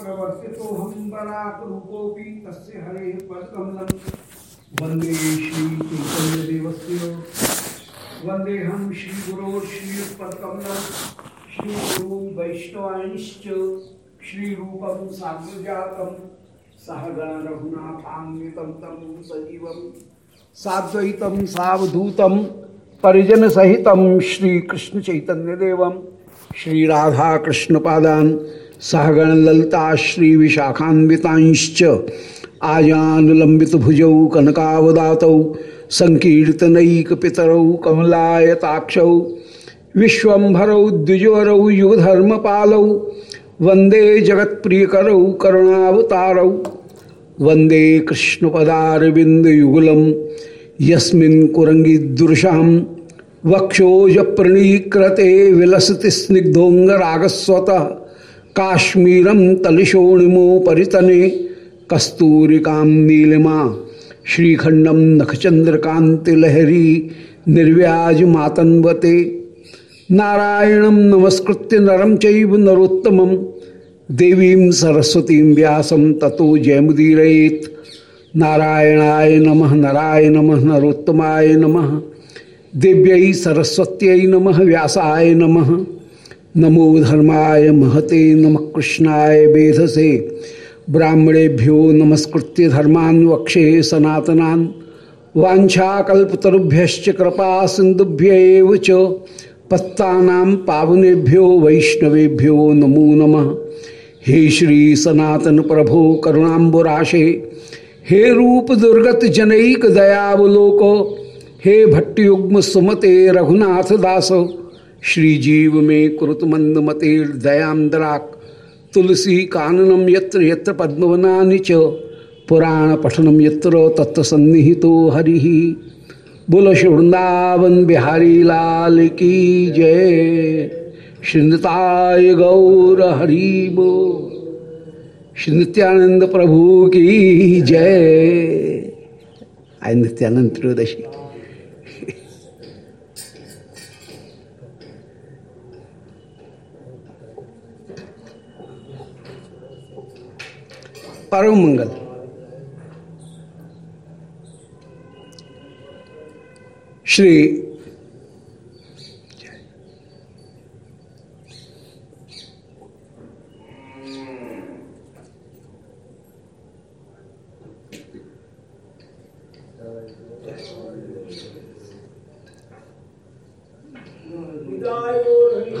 प्रवर्तितो हम बराक रूपोऽपि तस्य हरेः पदकमलं वंदे श्रीचैतन्यदेवस्य। वन्देऽहं श्रीगुरो श्रीयुत्पदकमलं श्रीगुरो वैष्णवांश्च श्रीरूपं साग्रजातं सहगण रघुनाथान्वितं तं सजीवं साद्वैतं सावधूतं परिजनसहितं श्रीकृष्णचैतन्यदेवं श्रीराधाकृष्णपादान् सहगण ललिता श्री विशाखान्वितांश्च आजानुलंबित भुजौ कनकावदातौ संकीर्तनैक पितरौ कमलायताक्षौ विश्वभरौ द्विजवरौ युगधर्म पालौ वंदे जगत्प्रियकरौ करुणावतारौ वंदे कृष्णपदारविंदयुगलम यस्मिन् कुरंगीदृशां वक्षोज प्रणीकृते विलसति स्निग्धोंगरागस्वतः काश्मीरम तलिशोणिमो परितने कस्तूरिका नीलिमा श्रीखंडम नखचंद्रकांति लहरी निर्व्याज मातन्वते नारायण नमस्कृत्य नरम चैव नरोत्तमं, देवीं सरस्वतीं व्यासं ततो जयमुदीरयेत्। नारायणाय नमः, नराय नमः, नरोत्तमाय नमः, दिव्यै सरस्वत्यै नमः, व्यासाय नमः। नमो धर्माय महते नम कृष्णाय वेधसे। ब्राह्मणेभ्यो नमस्कृत्य धर्मान वक्षे सनातनान्। वाछाकल्पतरुभ्य कृपा सिंधुभ्य च। पत्तानां पावनेभ्यो वैष्णवेभ्यो नमो नमः। हे श्री सनातन प्रभो करुणाबुराशे हे रूप दुर्गत दयावलोक। हे भट्टयुग्म सुमते रघुनाथ श्रीजीव में कुरुत मंद मते दयांद्राक तुलसी काननम यत्र यत्र पद्मवनानि च पुराण पठनम यत्र तत्सन्निहितो हरि। बोलो श्री वृंदावन बिहारी लाल की जय। श्रीताय गौर हरि बो श्री नित्यानंद प्रभु की जय। आय नित्यानंद त्रयोदशी परम मंगल। श्री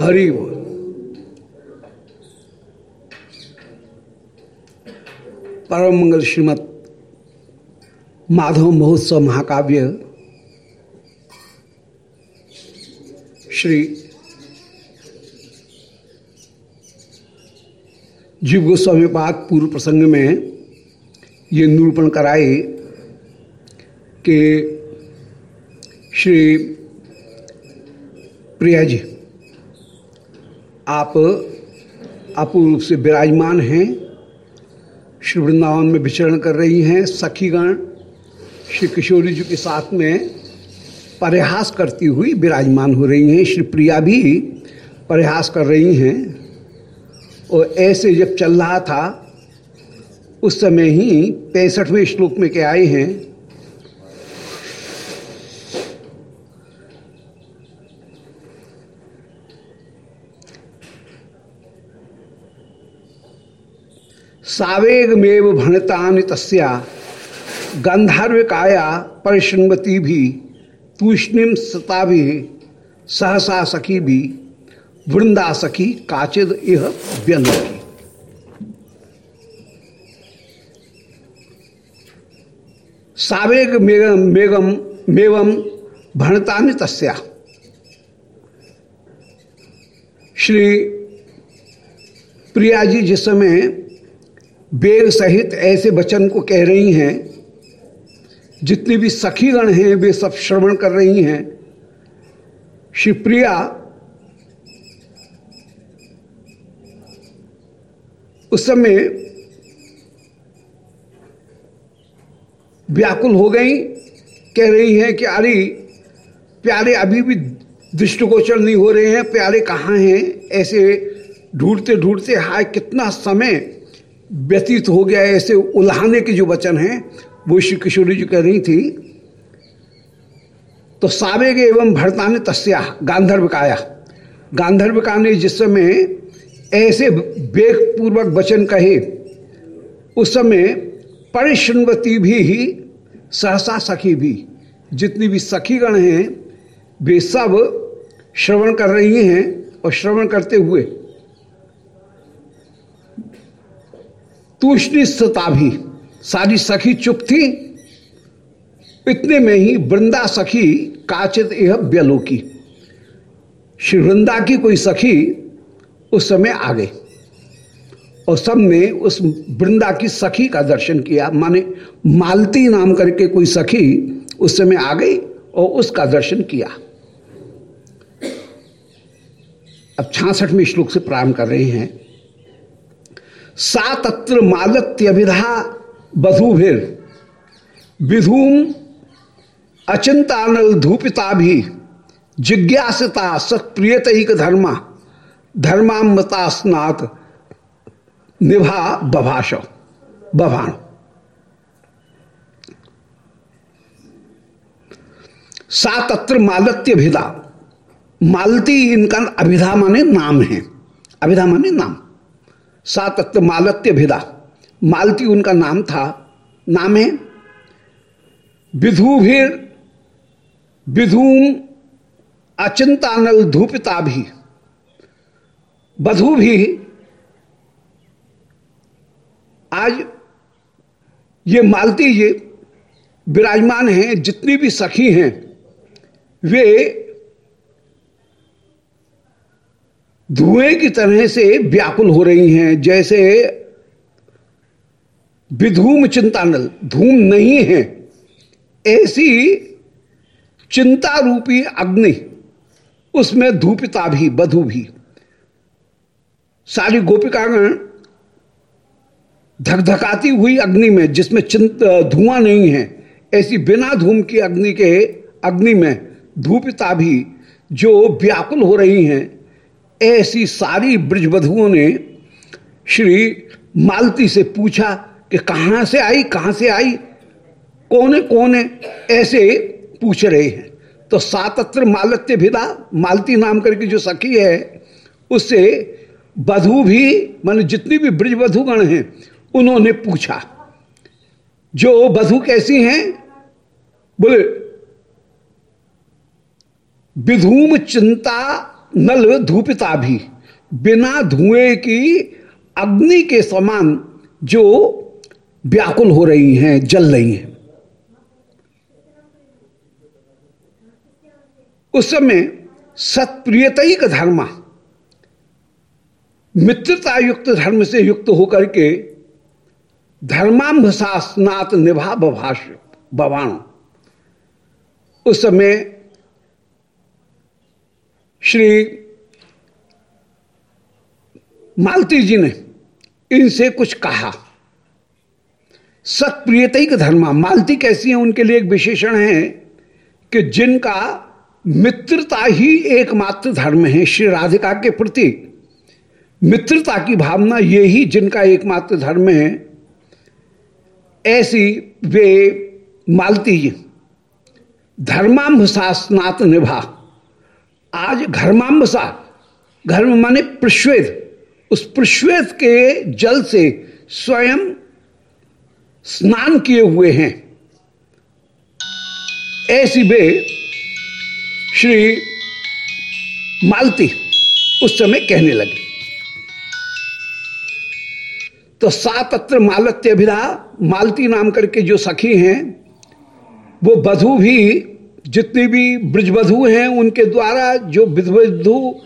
हरि बोल। परम मंगल श्रीमद माधव महोत्सव महाकाव्य श्री जीव गोस्वामी पाद पूर्व प्रसंग में ये निरूपण कराए कि श्री प्रिया जी, आप अपूर्व से विराजमान हैं। श्री वृंदावन में विचरण कर रही हैं सखीगण। श्री किशोरी जी के साथ में प्रयास करती हुई विराजमान हो रही हैं। श्री प्रिया भी प्रयास कर रही हैं। और ऐसे जब चल रहा था, उस समय ही पैंसठवें श्लोक में के आए हैं सावेग मेव भणतानि तस्या गंधर्विकाया परिशृंगती भी तूष्णिम सता भी, सहसा सखी भी, वृंदा सखी काचिद यह व्यंगी सावेग मेगम मेगम मेवम भणतानि तस्या। श्री प्रिया जी जिस समय वेग सहित ऐसे वचन को कह रही हैं, जितनी भी सखीगण हैं, वे सब श्रवण कर रही हैं। शिवप्रिया, उस समय व्याकुल हो गई, कह रही हैं कि अरे, प्यारे अभी भी दृष्टिगोचर नहीं हो रहे हैं, प्यारे कहाँ हैं? ऐसे ढूंढते ढूंढते हाय, कितना समय व्यतीत हो गया ऐसे उल्हाने के जो वचन हैं, वो श्री किशोरी जी कह रही थी तो सावेग एवं भरता ने तस्या, गांधर्वकाया। गांधर्वका ने जिस समय ऐसे वेगपूर्वक वचन कहे, उस समय परिश्रवती भी ही, सहसा सखी भी, जितनी भी सखीगण हैं, वे सब श्रवण कर रही हैं और श्रवण करते हुए तूष्णिस्तता भी। सारी सखी चुप थी। इतने में ही वृंदा सखी काचित यह व्यलोकी श्री वृंदा की कोई सखी उस समय आ गई और सबने उस वृंदा की सखी का दर्शन किया। माने मालती नाम करके कोई सखी उस समय आ गई और उसका दर्शन किया। अब छियासठवें श्लोक से प्रारंभ कर रहे हैं। सा तत्र मालत्यभिधा बधुभिर। विधूम अचिंतानल धूपिता भी जिज्ञासता सत्प्रियत धर्मा, धर्मामता स्नात, निभा बभाष बभाण सा तत्र मालत्य भिदा मालती इनका अभिधा माने नाम है। अभिधा माने नाम। सा तत्व मालत्य भिदा। मालती उनका नाम था, नाम है विधुभिर विधूम अचिंतानल धूपिता भी। बधु भी आज ये मालती ये विराजमान हैं, जितनी भी सखी हैं, वे धुएँ की तरह से व्याकुल हो रही हैं, जैसे विधूम चिंतानल। धूम नहीं है, ऐसी चिंता रूपी अग्नि, उसमें धूपिता भी, बधु भी। सारी गोपिकागण धकधकाती हुई अग्नि में, जिसमें चिंत, धुआँ नहीं है, ऐसी बिना धूम की अग्नि के, अग्नि में धूपिता भी, जो व्याकुल हो रही हैं ऐसी सारी ब्रजबधुओं ने श्री मालती से पूछा कि कहाँ से आई, कहाँ से आई? कौन कौन ऐसे पूछ रहे हैं। तो सातत्र मालत्य भिदा, मालती नाम करके जो सखी है, उससे बधु भी, मान जितनी भी ब्रज बधुगण हैं, उन्होंने पूछा, जो बधु कैसी हैं? बोले, विधूम चिंता नल धूपिता भी, बिना धुएँ की अग्नि के समान जो व्याकुल हो रही हैं, जल रही हैं। उस समय सत्प्रियतई का धर्म मित्रता युक्त धर्म से युक्त होकर के धर्मांभसा स्नात निभा बभाष बवाण उस समय श्री मालती जी ने इनसे कुछ कहा। सत्प्रियता का धर्मा, मालती कैसी है? उनके लिए एक विशेषण है कि जिनका मित्रता ही एकमात्र धर्म है, श्री राधिका के प्रति मित्रता की भावना ये ही जिनका एकमात्र धर्म है, ऐसी वे मालती जी स्नात निभा। आज घर्मांबसा घर्म माने प्रश्वेद। उस प्रश्वेद के जल से स्वयं स्नान किए हुए हैं। ऐसी वे श्री मालती उस समय कहने लगे। तो सातत्र मालत्य अभिधा मालती नाम करके जो सखी हैं, वो बधु भी जितनी भी ब्रजवधु हैं, उनके द्वारा जो विधवधु,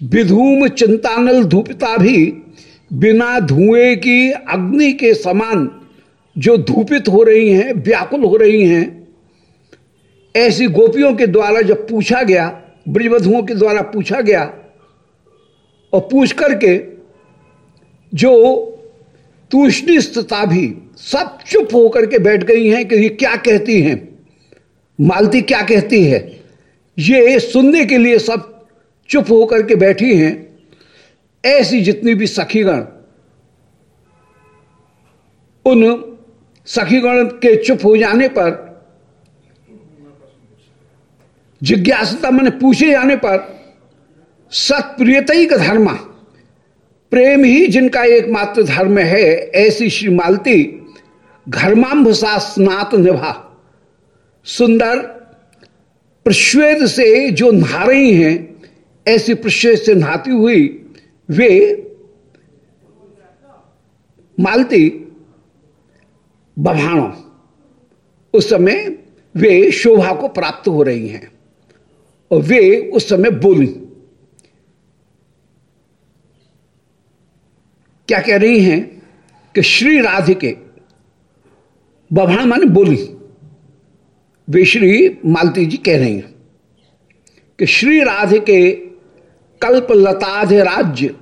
विधूम चिंतानल धूपिता भी बिना धुएँ की अग्नि के समान जो धूपित हो रही हैं, व्याकुल हो रही हैं, ऐसी गोपियों के द्वारा जब पूछा गया, ब्रजवधुओं के द्वारा पूछा गया, और पूछ करके जो तूष्णिस्तता भी सब चुप होकर के बैठ गई हैं कि ये क्या कहती हैं। मालती क्या कहती है? ये सुनने के लिए सब चुप होकर के बैठी हैं। ऐसी जितनी भी सखीगण, उन सखीगण के चुप हो जाने पर, जिज्ञासता मैंने पूछे जाने पर सत्प्रियत का धर्म, प्रेम ही जिनका एकमात्र धर्म है, ऐसी श्री मालती घर्मांभसा स्नात निभा सुंदर, प्रश्वेद से जो नहा रही हैं, ऐसी प्रश्वेद से नहाती हुई वे मालती बभाणों, उस समय वे शोभा को प्राप्त हो रही हैं और वे उस समय बोली। क्या कह रही हैं कि श्री राधिके बभाण माने बोली। वे श्री मालती जी कह रही हैं कि श्री राधिके कल्प लताधे राज्य,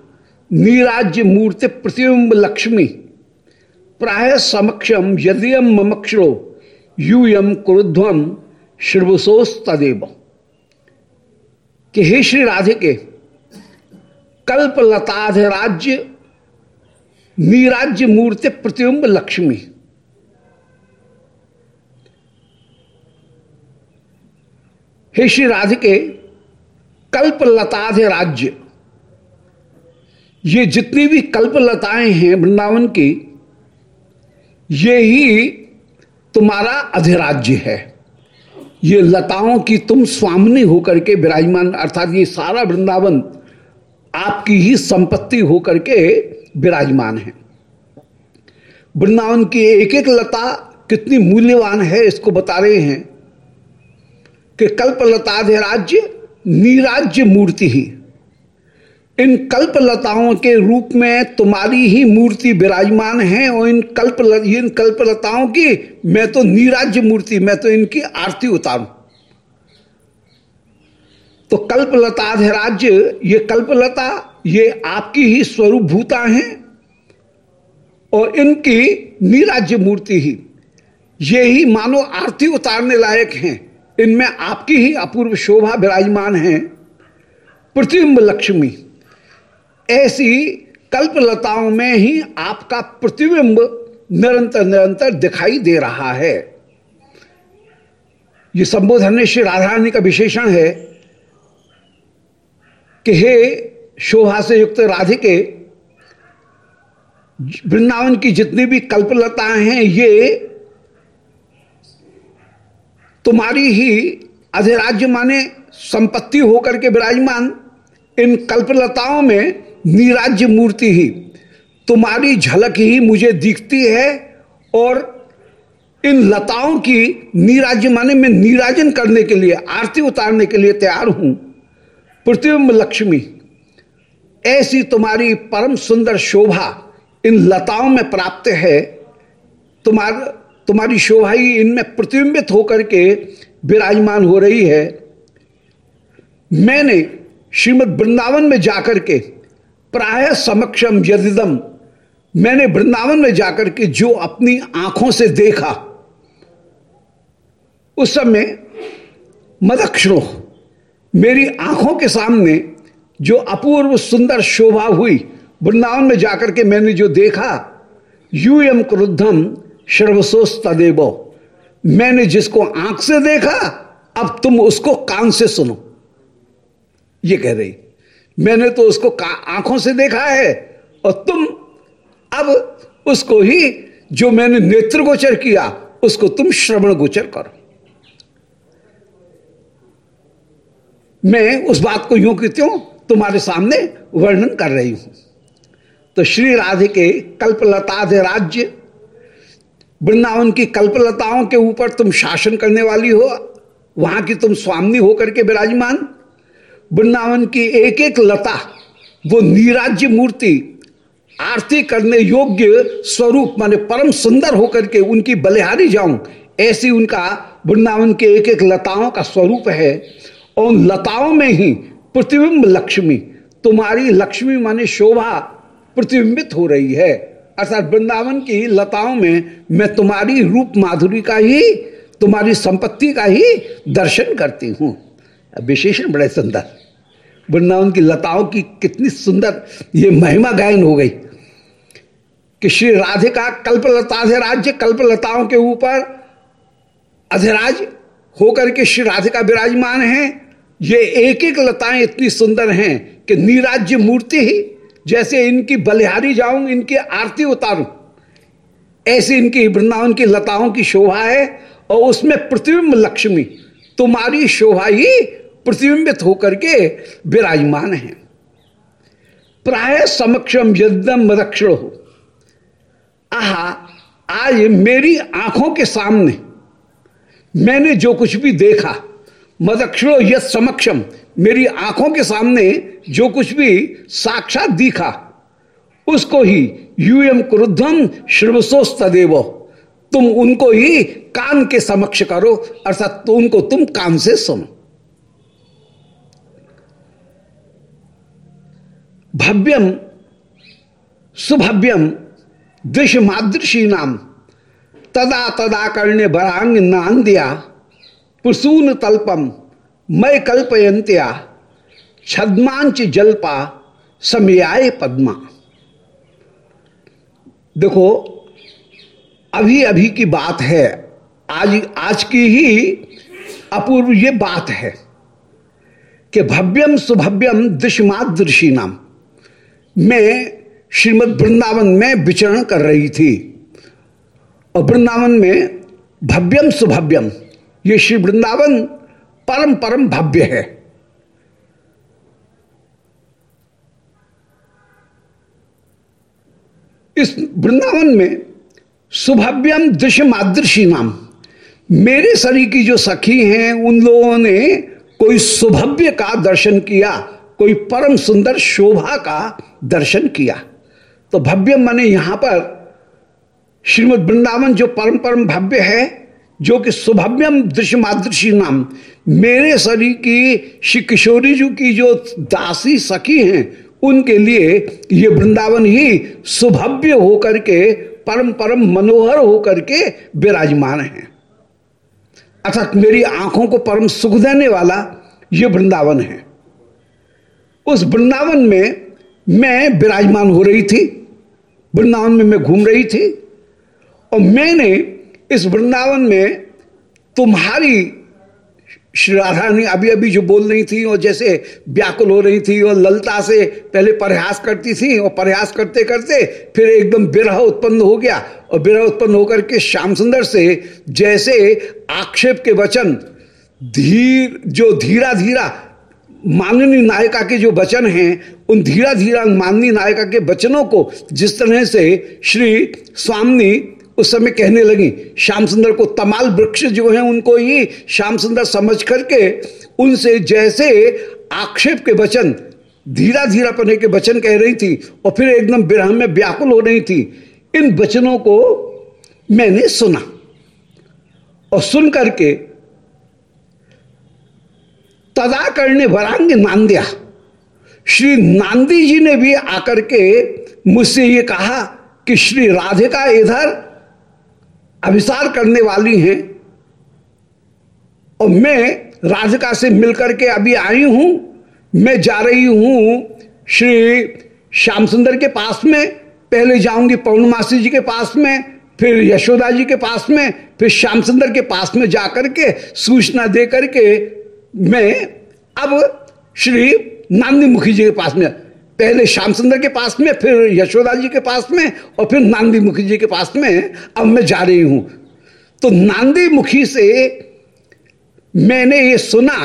नीराज्य मूर्ति प्रतिबिंब लक्ष्मी, प्राय समक्षम यदियम ममक्षरो, यूयम क्रुध्वम श्रवसोस तदेव कि हे श्री राधे के कल्प लताध राज्य, नीराज्य मूर्ति प्रतिबिंब लक्ष्मी हे श्री कल्प लताध राज्य। ये जितनी भी कल्प लताएँ हैं वृंदावन की, ये ही तुम्हारा अधिराज्य है। ये लताओं की तुम स्वामिनी होकर के विराजमान, अर्थात ये सारा वृंदावन आपकी ही संपत्ति होकर के विराजमान है। वृंदावन की एक एक लता कितनी मूल्यवान है, इसको बता रहे हैं। कि कल्प लताधिराज्य निराज्य मूर्ति ही। इन कल्पलताओं के रूप में तुम्हारी ही मूर्ति विराजमान है और इन कल्प इन कल्पलताओं की मैं तो निराज्य मूर्ति, मैं तो इनकी आरती उतारू। तो कल्प लताधिराज्य ये कल्पलता, ये आपकी ही स्वरूप भूता है और इनकी निराज्य मूर्ति ही। ये ही मानो आरती उतारने लायक हैं। इनमें आपकी ही अपूर्व शोभा विराजमान है। प्रतिबिंब लक्ष्मी, ऐसी कल्पलताओं में ही आपका प्रतिबिंब निरंतर निरंतर दिखाई दे रहा है। ये संबोधन श्री राधारानी का विशेषण है कि हे शोभा से युक्त राधिके, वृंदावन की जितनी भी कल्पलताएँ हैं, ये तुम्हारी ही अधिराज्य माने संपत्ति होकर के विराजमान इन कल्पलताओं में निराज्य मूर्ति ही। तुम्हारी झलक ही मुझे दिखती है और इन लताओं की निराज्य माने में निराजन करने के लिए, आरती उतारने के लिए तैयार हूँ। प्रतिबिंब लक्ष्मी, ऐसी तुम्हारी परम सुंदर शोभा इन लताओं में प्राप्त है। तुम्हार तुम्हारी शोभा ही इनमें प्रतिबिंबित होकर के विराजमान हो रही है। मैंने श्रीमद वृंदावन में जाकर के प्राय समक्षम यदिदम, मैंने वृंदावन में जाकर के जो अपनी आँखों से देखा, उस समय मदक्षणो, मेरी आँखों के सामने जो अपूर्व सुंदर शोभा हुई, वृंदावन में जाकर के मैंने जो देखा, यूयम क्रुद्धम सर्वसोस तदेव। मैंने जिसको आँख से देखा, अब तुम उसको कान से सुनो। ये कह रही, मैंने तो उसको आँखों से देखा है, और तुम अब उसको ही, जो मैंने नेत्र गोचर किया, उसको तुम श्रवण गोचर करो। मैं उस बात को यूँ कहती हूँ, तुम्हारे सामने वर्णन कर रही हूँ। तो श्री राधे के कल्पलता राज्य वृंदावन की कल्पलताओं के ऊपर तुम शासन करने वाली हो, वहाँ की तुम स्वामी होकर के विराजमान। वृंदावन की एक एक लता, वो नीराज्य मूर्ति, आरती करने योग्य स्वरूप, माने परम सुंदर होकर के उनकी बलिहारी जाऊँ, ऐसी उनका वृंदावन के एक एक लताओं का स्वरूप है। और लताओं में ही प्रतिबिंब लक्ष्मी, तुम्हारी लक्ष्मी माने शोभा प्रतिबिंबित हो रही है। अर्थात वृंदावन की लताओं में मैं तुम्हारी रूप माधुरी का ही, तुम्हारी संपत्ति का ही दर्शन करती हूँ। विशेषण बड़े सुंदर। वृंदावन की लताओं की कितनी सुंदर ये महिमा गायन हो गई कि श्री राधिका कल्पलताधिराज्य कल्पलताओं के ऊपर अधिराज होकर के श्री राधे का विराजमान है। ये एक एक लताएँ इतनी सुंदर हैं कि निराज्य मूर्ति ही जैसे इनकी बलिहारी जाऊँ, इनकी आरती उतारूं। ऐसी इनकी वृंदावन की लताओं की शोभा है और उसमें प्रतिबिंब लक्ष्मी, तुम्हारी शोभा ही प्रतिबिंबित होकर के विराजमान है। प्राय समक्षम यदम मदक्षण हो। आहा, आज मेरी आँखों के सामने मैंने जो कुछ भी देखा मदक्षरो यद समक्षम मेरी आँखों के सामने जो कुछ भी साक्षात दिखा, उसको ही यूएम क्रुद्धम श्रवसोस तुम उनको ही कान के समक्ष करो, अर्थात तो उनको तुम कान से सुनो। भव्यम, सुभव्यम दृश्य मादृशी नाम तदा तदा करने बरांग नांदिया, पुसून तल्पम। मय कल्पयंत्या छदमांच जलपा, समयाय पद्मा। देखो अभी अभी की बात है, आज आज की ही अपूर्व ये बात है कि भव्यम सुभव्यम दृश्यमादृशी नाम। मैं श्रीमद वृंदावन में विचरण कर रही थी और वृंदावन में भव्यम सुभव्यम, ये श्री वृंदावन परम परम भव्य है। इस वृंदावन में सुभव्यम दृश्य मादृशी नाम मेरे शरीर की जो सखी हैं, उन लोगों ने कोई सुभव्य का दर्शन किया, कोई परम सुंदर शोभा का दर्शन किया। तो भव्य माने यहाँ पर श्रीमद वृंदावन जो परम परम भव्य है जो कि सुभव्यम दृश्य मादृशी नाम। मेरे शरीर की, श्री किशोरी जी की जो दासी सखी हैं, उनके लिए ये वृंदावन ही सुभव्य होकर के, परम परम मनोहर होकर के विराजमान है। अर्थात मेरी आँखों को परम सुख देने वाला ये वृंदावन है। उस वृंदावन में मैं विराजमान हो रही थी। वृंदावन में मैं घूम रही थी। और मैंने इस वृंदावन में तुम्हारी श्री राधा रानी अभी अभी जो बोल रही थी और जैसे व्याकुल हो रही थी और ललता से पहले प्रयास करती थी और प्रयास करते करते फिर एकदम विरह उत्पन्न हो गया और विरह उत्पन्न होकर के श्याम सुंदर से जैसे आक्षेप के वचन, धीर, जो धीरा धीरा माननीय नायिका के जो वचन हैं, उन धीरा धीरा माननीय नायिका के वचनों को जिस तरह से श्री स्वामी उस समय कहने लगी, श्याम सुंदर को तमाल वृक्ष जो है उनको ही श्याम सुंदर समझ करके उनसे जैसे आक्षेप के वचन धीरा धीरा पने के वचन कह रही थी और फिर एकदम विरह में व्याकुल हो रही थी। इन वचनों को मैंने सुना और सुन करके तदा करने वरांग नांदिया श्री नांदी जी ने भी आकर के मुझसे ये कहा कि श्री राधिका इधर अभिसार करने वाली हैं। और मैं राधिका से मिलकर के अभी आई हूँ। मैं जा रही हूँ श्री श्याम सुंदर के पास में। पहले जाऊँगी पौर्णमासी जी के पास में, फिर यशोदा जी के पास में, फिर श्याम सुंदर के पास में जाकर के सूचना दे करके मैं अब श्री नांदी मुखी जी के पास में पहले श्याम सुंदर के पास में, फिर यशोदा जी के पास में और फिर नांदी मुखी जी के पास में, अब मैं जा रही हूँ। तो नांदी मुखी से मैंने ये सुना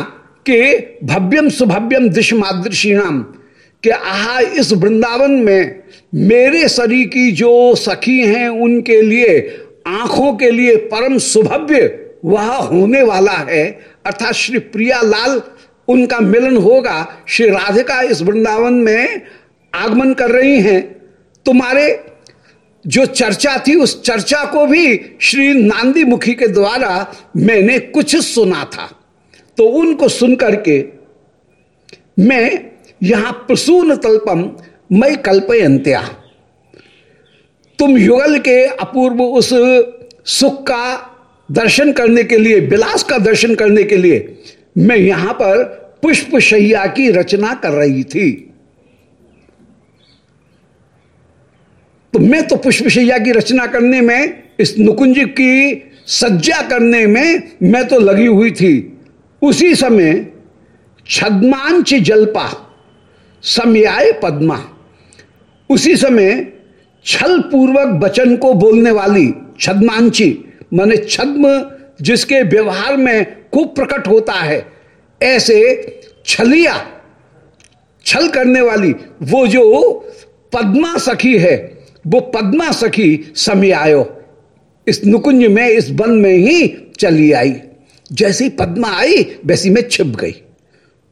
कि भव्यम सुभव्यम दिश मादृशी नाम, कि आहा, इस वृंदावन में मेरे शरीर की जो सखी हैं, उनके लिए, आँखों के लिए परम सुभव्य वह होने वाला है। अर्थात श्री प्रिया लाल उनका मिलन होगा। श्री राधिका इस वृंदावन में आगमन कर रही हैं। तुम्हारे जो चर्चा थी, उस चर्चा को भी श्री नांदी मुखी के द्वारा मैंने कुछ सुना था। तो उनको सुन करके मैं यहाँ प्रसून तल्पम मई कल्पयंत्या तुम युगल के अपूर्व उस सुख का दर्शन करने के लिए, विलास का दर्शन करने के लिए मैं यहाँ पर पुष्प शैया की रचना कर रही थी। तो मैं तो पुष्पशैया की रचना करने में, इस नुकुंज की सज्जा करने में मैं तो लगी हुई थी। उसी समय छदमांच जलपा, समयाय पद्मा, उसी समय छल पूर्वक वचन को बोलने वाली छदमांची माने छद्म जिसके व्यवहार में खूब प्रकट होता है, ऐसे छलिया, छल करने वाली, वो जो पद्मा सखी है, वो पद्मा सखी समय आयो। इस नुकुंज में, इस वन में ही चली आई। जैसी पद्मा आई, वैसी में छिप गई।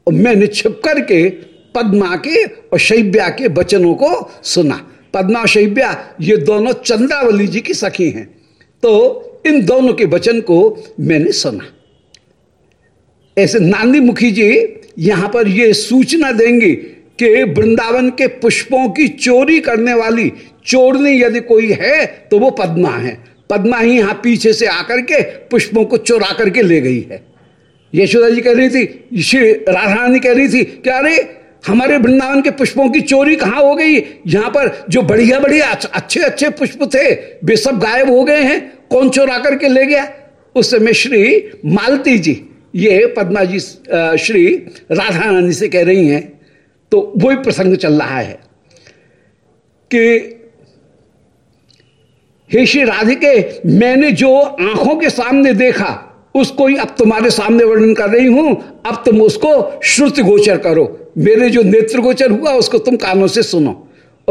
और मैंने छिप करके पद्मा के और शैब्या के वचनों को सुना। पद्मा शैब्या ये दोनों चंद्रावली जी की सखी हैं। तो इन दोनों के वचन को मैंने सुना। ऐसे नांदी मुखी जी यहाँ पर ये सूचना देंगे कि वृंदावन के पुष्पों की चोरी करने वाली चोरनी यदि कोई है तो वो पद्मा है। पद्मा ही यहाँ पीछे से आकर के पुष्पों को चोरा करके ले गई है। यशोदा जी कह रही थी, श्री राधा रानी कह रही थी क्या अरे, हमारे वृंदावन के पुष्पों की चोरी कहाँ हो गई? यहाँ पर जो बढ़िया बढ़िया अच्छे अच्छे पुष्प थे, वे सब गायब हो गए हैं। कौन चोरा करके ले गया? उस समय श्री मालती जी, ये पदमा जी श्री राधा रानी से कह रही हैं। तो वही प्रसंग चल रहा है कि हे श्री राधिके, मैंने जो आँखों के सामने देखा, उसको ही अब तुम्हारे सामने वर्णन कर रही हूँ। अब तुम उसको श्रुति गोचर करो। मेरे जो नेत्र गोचर हुआ, उसको तुम कानों से सुनो।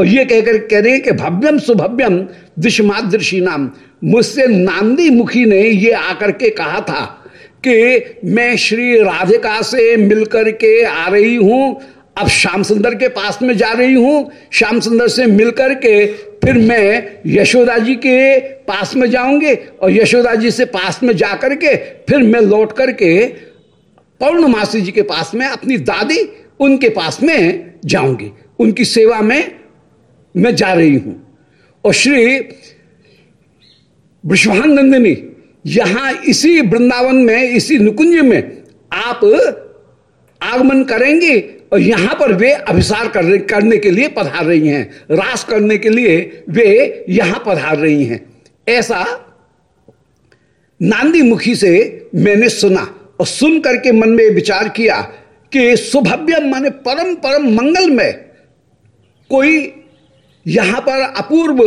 और ये कहकर कह रहे हैं कि भव्यम सुभव्यम दृश्यमादृशी नाम। मुझसे नांदी मुखी ने ये आकर के कहा था कि मैं श्री राधिका से मिलकर के आ रही हूँ, अब श्याम सुंदर के पास में जा रही हूँ। श्याम सुंदर से मिलकर के फिर मैं यशोदा जी के पास में जाऊँगे और यशोदा जी से पास में जा करके फिर मैं लौट करके पौर्णमासी जी के पास में अपनी दादी उनके पास में जाऊँगी। उनकी सेवा में मैं जा रही हूँ। और श्री विश्वानंदिनी यहाँ इसी वृंदावन में इसी नुकुंज में आप आगमन करेंगे और यहाँ पर वे अभिसार कर, करने के लिए पधार रही हैं। रास करने के लिए वे यहाँ पधार रही हैं। ऐसा नांदी मुखी से मैंने सुना और सुन करके मन में विचार किया कि सुभव्य माने परम परम मंगल में कोई यहाँ पर अपूर्व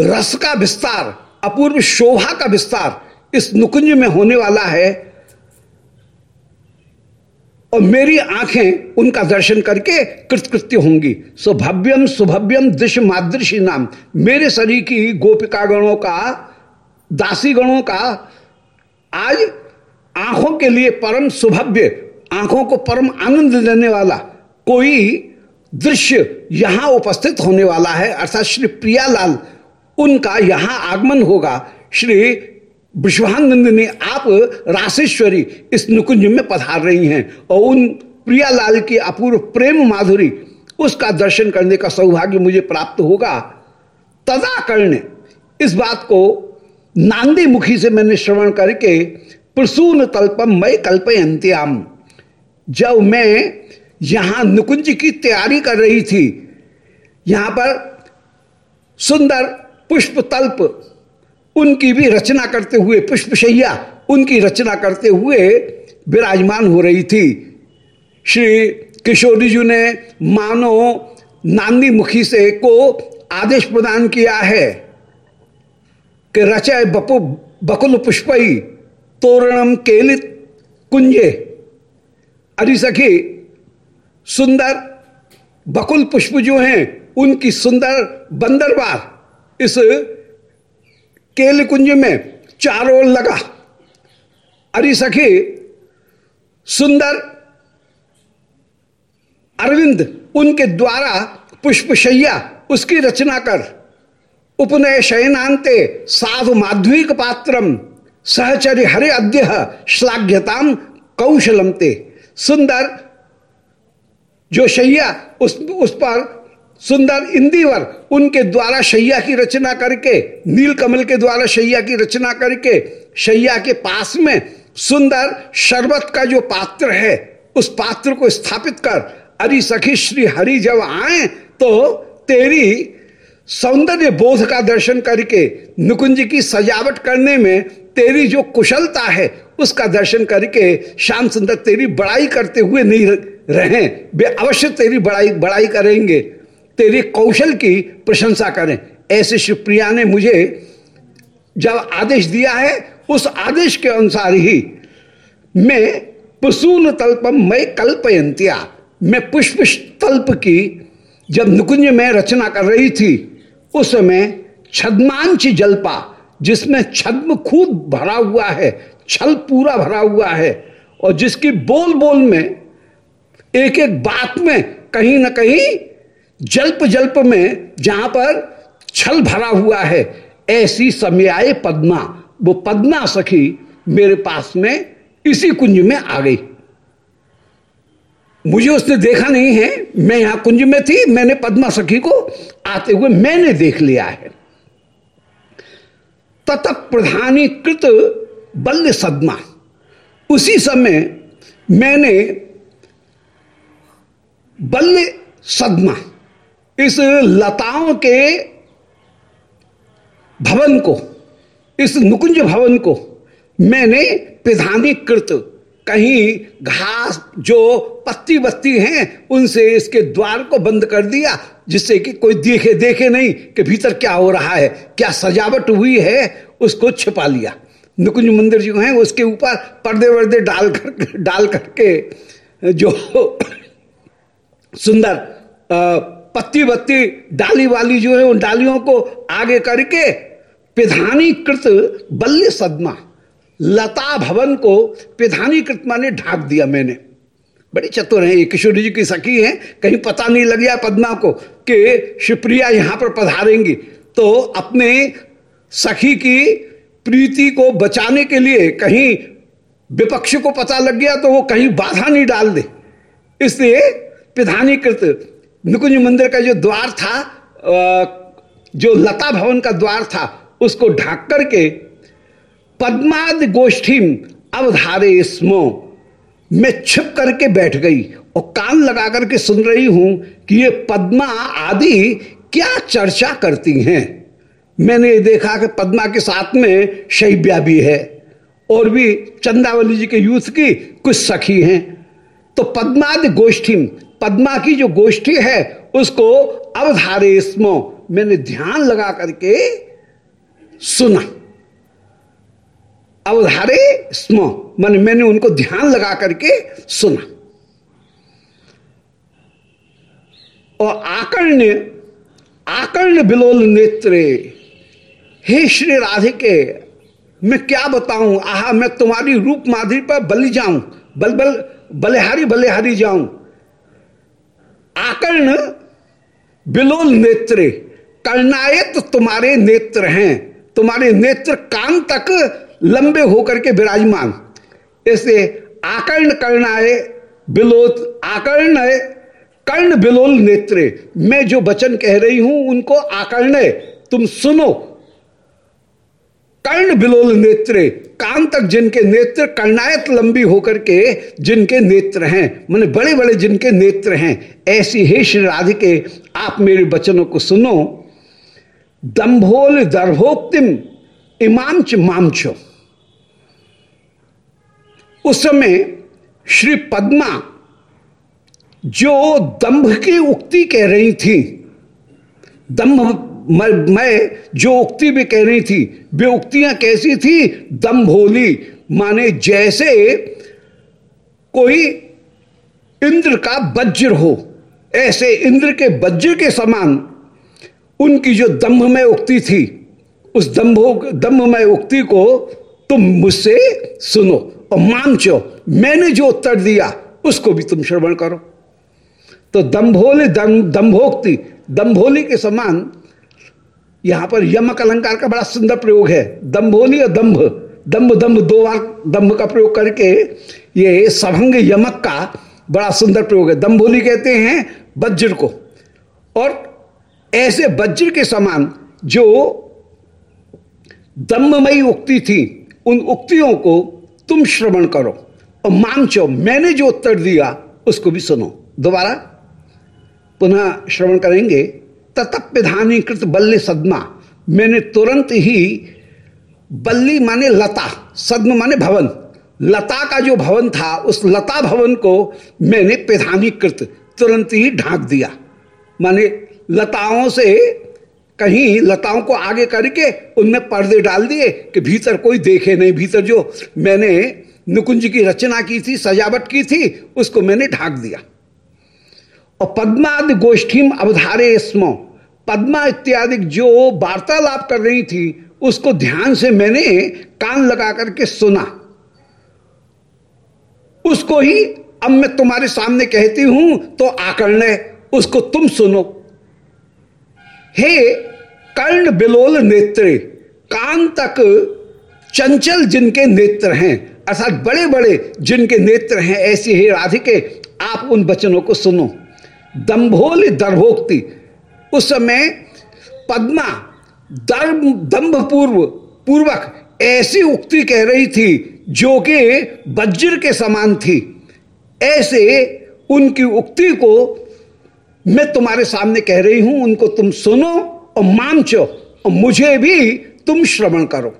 रस का विस्तार, अपूर्व शोभा का विस्तार इस नुकुंज में होने वाला है। और मेरी आँखें उनका दर्शन करके कृतकृत्य होंगी। सुभव्यम सुभव्यम दृश्य मादृशी नाम। मेरे शरीर की गोपिका गणों का दासी गणों का, आज आँखों के लिए परम सुभव्य, आँखों को परम आनंद देने वाला कोई दृश्य यहाँ उपस्थित होने वाला है। अर्थात श्री प्रियालाल, उनका यहाँ आगमन होगा। श्री विश्वानंद ने आप राशेश्वरी इस नुकुंज में पधार रही हैं और उन प्रियालाल की अपूर्व प्रेम माधुरी, उसका दर्शन करने का सौभाग्य मुझे प्राप्त होगा। तदा करने इस बात को नांदी मुखी से मैंने श्रवण करके, प्रसून तल्पम मय कल्पयंत्याम जब मैं यहाँ नुकुंज की तैयारी कर रही थी, यहाँ पर सुंदर पुष्प तल्प उनकी भी रचना करते हुए, पुष्पशैया, उनकी रचना करते हुए विराजमान हो रही थी। श्री किशोरी जी ने मानो नांदी मुखी से को आदेश प्रदान किया है कि रचय बपु, बकुल पुष्पई, तोरणम केलित कुंजे। अरे सखी सुंदर बकुल पुष्प जो हैं, उनकी सुंदर बंदरबार इस केल कुंज में चारों लगा। अरे सखी, सुंदर अरविंद उनके द्वारा पुष्पशैया उसकी रचना कर। उपनय शयनांते साधु माध्विक पात्रम सहचर्य हरे अद्य श्लाघ्यताम कौशलमते सुंदर जो शैया उस उस पर सुंदर इंदिवर, उनके द्वारा शैया की रचना करके नील कमल के द्वारा शैया की रचना करके, शैया के पास में सुंदर शरबत का जो पात्र है, उस पात्र को स्थापित कर, अरे सखी श्री हरि जब आए तो तेरी सौंदर्य बोध का दर्शन करके, नुकुंज की सजावट करने में तेरी जो कुशलता है उसका दर्शन करके श्याम सुंदर तेरी बड़ाई करते हुए नहीं रहे। वे अवश्य तेरी बड़ाई बड़ाई करेंगे। तेरी कौशल की प्रशंसा करें। ऐसे शिवप्रिया ने मुझे जब आदेश दिया है, उस आदेश के अनुसार ही मैं पुसूल तल्पम मैं कल्पयंतिया मैं पुष्प तल्प की जब नुकुंज में रचना कर रही थी, उस समय छदमांच जलपा, जिसमें छद्म खूब भरा हुआ है छल पूरा भरा हुआ है और जिसकी बोल बोल में एक एक बात में कहीं ना कहीं जल्प जल्प में जहाँ पर छल भरा हुआ है, ऐसी समयाय पद्मा। वो पद्मा सखी मेरे पास में इसी कुंज में आ गई। मुझे उसने देखा नहीं है, मैं यहाँ कुंज में थी, मैंने पद्मा सखी को आते हुए मैंने देख लिया है। तत प्रधानीकृत बल्य सदमा। उसी समय मैंने बल्य सदमा, इस लताओं के भवन को, इस नुकुंज भवन को मैंने प्रधानीकृत कहीं घास जो पत्ती बत्ती हैं, उनसे इसके द्वार को बंद कर दिया, जिससे कि कोई देखे देखे नहीं कि भीतर क्या हो रहा है, क्या सजावट हुई है, उसको छिपा लिया। नुकुंज मंदिर जो है, उसके ऊपर पर्दे वर्दे डाल कर, डाल करके जो सुंदर पत्ती बत्ती डाली वाली जो है, उन डालियों को आगे करके पिधानीकृत बल्य सदमा, लता भवन को पिधानीकृत माने ढाक दिया मैंने। बड़ी चतुर है किशोर जी की सखी है, कहीं पता नहीं लग गया पद्मा को कि शिवप्रिया यहाँ पर पधारेंगी। तो अपने सखी की प्रीति को बचाने के लिए कहीं विपक्ष को पता लग गया तो वो कहीं बाधा नहीं डाल दे। इसलिए पिधानीकृत निकुंज मंदिर का जो द्वार था जो लता भवन का द्वार था, उसको ढाक करके पद्माद गोष्ठी अवधारे स्मो मैं छिप करके बैठ गई और कान लगा करके सुन रही हूँ कि ये पद्मा आदि क्या चर्चा करती हैं। मैंने ये देखा कि पद्मा के साथ में शैब्या भी है और भी चंदावली जी के यूथ की कुछ सखी हैं। तो पद्मादि गोष्ठी पद्मा की जो गोष्ठी है, उसको अवधारे स्मो मैंने ध्यान लगा करके सुना। अवधारे स्म मन मैंने उनको ध्यान लगा करके सुना। और आकर्ण आकर्ण बिलोल नेत्रे हे श्री राधिके, मैं क्या बताऊँ? आहा, मैं तुम्हारी रूप माधुरी पर बलि जाऊँ, बल बल, बलिहारी बलिहारी जाऊँ। आकर्ण बिलोल नेत्रे, कर्णायत तुम्हारे नेत्र हैं। तुम्हारे नेत्र कान तक लंबे होकर के विराजमान। ऐसे आकर्ण कर्णाए बिलोत आकर्ण कर्ण बिलोल नेत्र। मैं जो वचन कह रही हूँ, उनको आकर्ण, तुम सुनो। कर्ण बिलोल नेत्रे कान तक जिनके नेत्र कर्णायत लंबी होकर के जिनके नेत्र हैं, मैंने बड़े बड़े जिनके नेत्र हैं, ऐसी हे श्री राधिके, आप मेरे वचनों को सुनो। दंभोल दर्भोक्तिम इमामच मामच उस समय श्री पद्मा जो दंभ की उक्ति कह रही थी, दंभ मैं जो उक्ति भी कह रही थी वे उक्तियाँ कैसी थी? दम्भोली माने जैसे कोई इंद्र का वज्र हो, ऐसे इंद्र के वज्र के समान उनकी जो दम्भमय उक्ति थी, उस दम्भो, दम्भमय उक्ति को तुम मुझसे सुनो और मानचो। मैंने जो उत्तर दिया, उसको भी तुम श्रवण करो। तो दम्भोली दम्भोक्ति, दम्भोली के समान यहाँ पर यमक अलंकार का बड़ा सुंदर प्रयोग है। दम्भोली और दम्भ दम्भ दम्भ दो बार दम्भ का प्रयोग करके ये सभंग यमक का बड़ा सुंदर प्रयोग है। दम्भोली कहते हैं वज्र को। और ऐसे वज्र के समान जो दम्भमयी उक्ति थी, उन उक्तियों को तुम श्रवण करो और मानचो, मैंने जो उत्तर दिया, उसको भी सुनो। दोबारा पुनः श्रवण करेंगे। ततप्यधानी कृत बल्ले सदमा। मैंने तुरंत ही बल्ली माने लता, सदम माने भवन। लता का जो भवन था, उस लता भवन को मैंने कृत तुरंत ही ढांक दिया। माने लताओं से कहीं लताओं को आगे करके उनमें पर्दे डाल दिए कि भीतर कोई देखे नहीं। भीतर जो मैंने नुकुंज की रचना की थी, सजावट की थी, उसको मैंने ढाक दिया। और पद्मादि गोष्ठी अवधारे स्म। पद्मा इत्यादि जो वार्तालाप कर रही थी, उसको ध्यान से मैंने कान लगा करके सुना। उसको ही अब मैं तुम्हारे सामने कहती हूँ तो आकर्ण, उसको तुम सुनो। हे कर्ण बिलोल नेत्र, कान तक चंचल जिनके नेत्र हैं, अर्थात बड़े बड़े जिनके नेत्र हैं, ऐसे ही राधिके, आप उन वचनों को सुनो। दम्भोल दर्भोक्ति उस समय पद्मा दर्भ दम्भ पूर्व पूर्वक ऐसी उक्ति कह रही थी जो कि वज्र के समान थी। ऐसे उनकी उक्ति को मैं तुम्हारे सामने कह रही हूँ, उनको तुम सुनो और मानचो और मुझे भी तुम श्रवण करो।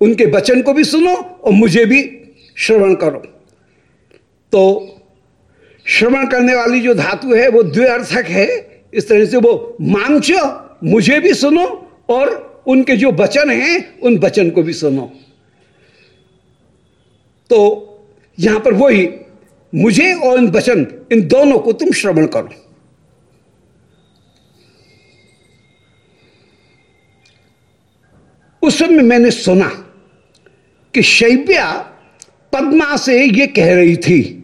उनके वचन को भी सुनो और मुझे भी श्रवण करो। तो श्रवण करने वाली जो धातु है, वो द्व्यर्थक है। इस तरह से वो मांच मुझे भी सुनो और उनके जो वचन हैं, उन वचन को भी सुनो। तो यहाँ पर वही, मुझे और इन वचन, इन दोनों को तुम श्रवण करो। उस समय मैंने सुना कि शैव्या पद्मा से ये कह रही थी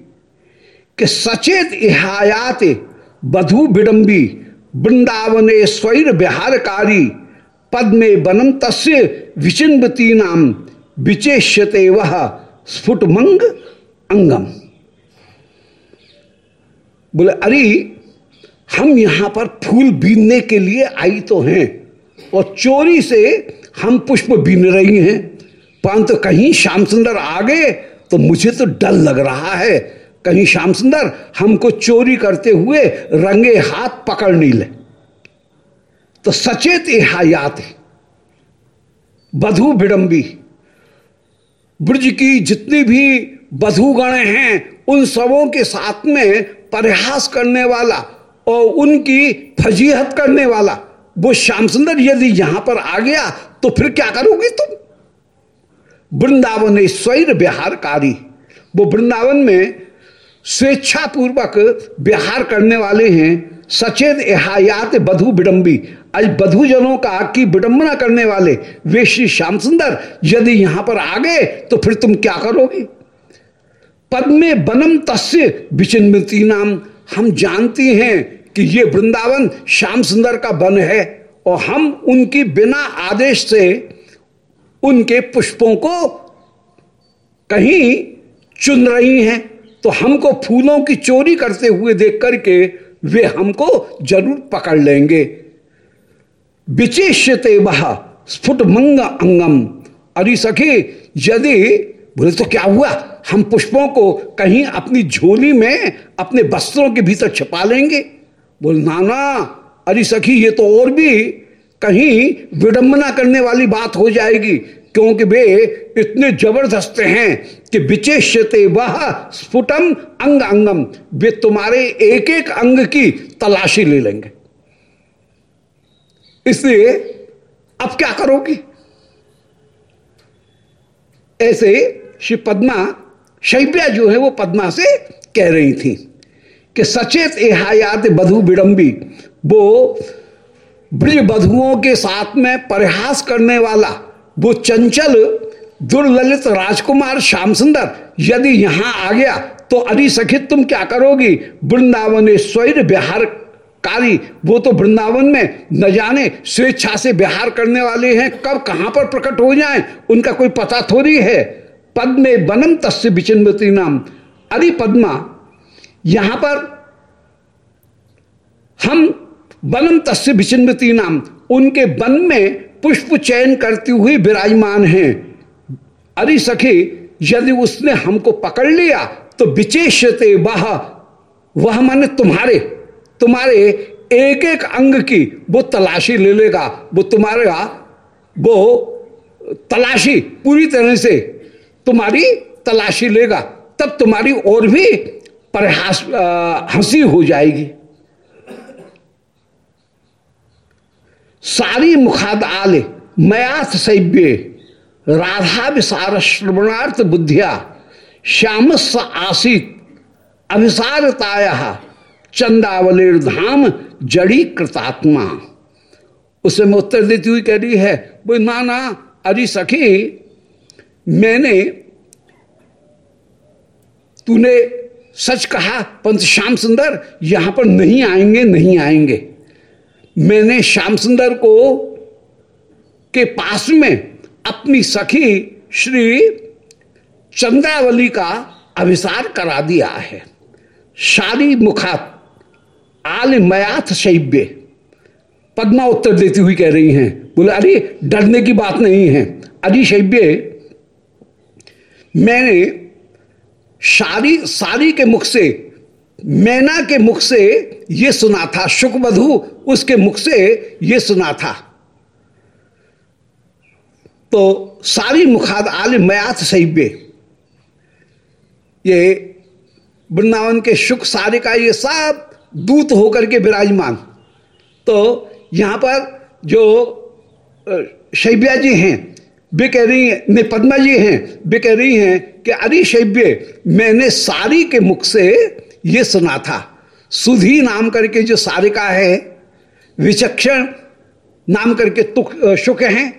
कि सचेत इहायात बधु विडंबी वृंदावने स्वैर विहारकारी पद्मे बनम तस्य विचिन्वती नाम विचेष्यते वह स्फुटमंग अंगम। बोले, अरे, हम यहाँ पर फूल बीनने के लिए आई तो हैं और चोरी से हम पुष्प बीन रही हैं। परंतु तो कहीं श्याम सुंदर आ गए तो मुझे तो डर लग रहा है कहीं श्याम सुंदर, हमको चोरी करते हुए रंगे हाथ पकड़ नहीं ले। तो सचेत याद है। बधु विडंबी, ब्रज की जितनी भी बधुगण हैं, उन सबों के साथ में प्रयास करने वाला और उनकी फजीहत करने वाला, वो श्याम सुंदर यदि यहाँ पर आ गया तो फिर क्या करोगे तुम? वृंदावन स्वैर बिहारकारी वो वृंदावन में स्वेच्छा पूर्वक बिहार करने वाले हैं सचेत एहायात बधु विडंबी। आज बधुजनों का की विडंबना करने वाले वे श्री श्याम सुंदर, यदि यहाँ पर आ गए तो फिर तुम क्या करोगे? पद में बनम तस्य विचिन्मती नाम। हम जानती हैं कि ये वृंदावन श्याम सुंदर का वन है और हम उनकी बिना आदेश से उनके पुष्पों को कहीं चुन रही हैं। तो हमको फूलों की चोरी करते हुए देख करके वे हमको ज़रूर पकड़ लेंगे। विचेष्यते वह स्फुट मंग अंगम। अरे सखी, यदि, बोले तो क्या हुआ? हम पुष्पों को कहीं अपनी झोली में अपने वस्त्रों के भीतर छिपा लेंगे। बोल नाना अरे सखी, ये तो और भी कहीं विडंबना करने वाली बात हो जाएगी। क्योंकि वे इतने ज़बरदस्त हैं कि विचेष्यते वह स्फुटम अंग अंगम। वे तुम्हारे एक एक अंग की तलाशी ले लेंगे। इसलिए अब क्या करोगे? ऐसे श्री पद्मा, शैव्या जो है वो पद्मा से कह रही थी कि सचेत एहायात बधु विडंबी, वो ब्रज बधुओं के साथ में प्रयास करने वाला वो चंचल दुर्ललित राजकुमार श्याम सुंदर, यदि यहाँ आ गया तो अरे सखित तुम क्या करोगी? वृंदावन स्वैर बिहार कारी, वो तो वृंदावन में न जाने स्वेच्छा से बिहार करने वाले हैं, कब कहाँ पर प्रकट हो जाएँ? उनका कोई पता थोड़ी है। पद में बनम तस्य विचिन्वती नाम। अरे पद्मा, यहाँ पर हम बनम तस्य विचिन्वती नाम। उनके वन में पुष्प चयन करती हुई विराजमान हैं। अरे सखी, यदि उसने हमको पकड़ लिया तो विचेषते वह वह माने तुम्हारे तुम्हारे एक एक अंग की वो तलाशी ले लेगा। वो तुम्हारा, वो तलाशी पूरी तरह से तुम्हारी तलाशी लेगा। तब तुम्हारी और भी प्रयास हँसी हो जाएगी। सारी मुखाद आले मयाथ सैव्य राधा विसार श्रवणार्थ बुद्धिया श्याम आसित अभिसारताया चंदावलीर धाम जड़ी कृतात्मा। उसे मैं उत्तर देती हुई कह रही है वो नाना, अरे सखी, मैंने, तूने सच कहा, पंत श्याम सुंदर, यहाँ पर नहीं आएँगे नहीं आएँगे। मैंने श्याम सुंदर को के पास में अपनी सखी श्री चंद्रावली का अभिसार करा दिया है। शारी मुखात आल मयाथ शैब्य। पद्मा उत्तर देती हुई कह रही हैं, बोले, अरे, डरने की बात नहीं है। अरे, शैब्य, मैंने सारी सारी के मुख से मैना के मुख से यह सुना था शुकबधु उसके मुख से यह सुना था। तो सारी मुखाद आल मयात सैब्य ये वृंदावन के सुख सारे का ये सब दूत होकर के विराजमान। तो यहाँ पर जो शैब्या जी हैं, वे कह रही हैं, ने पद्मा जी हैं, वे कह रही हैं कि अरे शैब्य, मैंने सारी के मुख से ये सुना था। सुधी नाम करके जो सारिका है, विचक्षण नाम करके तुक शुक हैं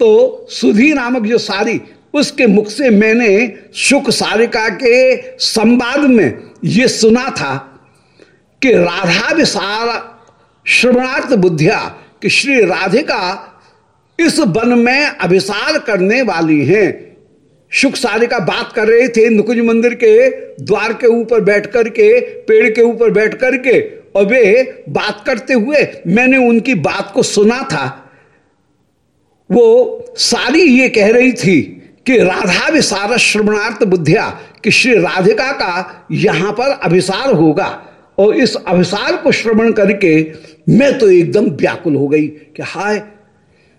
तो सुधी नामक जो सारी, उसके मुख से मैंने शुक सारिका के संवाद में ये सुना था कि राधा विसार श्रवणार्थ बुद्धिया, कि श्री राधिका इस वन में अभिसार करने वाली हैं। सुख सारिका बात कर रहे थे नुकुंज मंदिर के द्वार के ऊपर बैठ करके, पेड़ के ऊपर बैठ करके, और वे बात करते हुए मैंने उनकी बात को सुना था। वो सारी ये कह रही थी कि राधा विसार श्रवणार्थ बुद्धिया, कि श्री राधिका का यहाँ पर अभिसार होगा, और इस अभिसार को श्रवण करके मैं तो एकदम व्याकुल हो गई कि हाय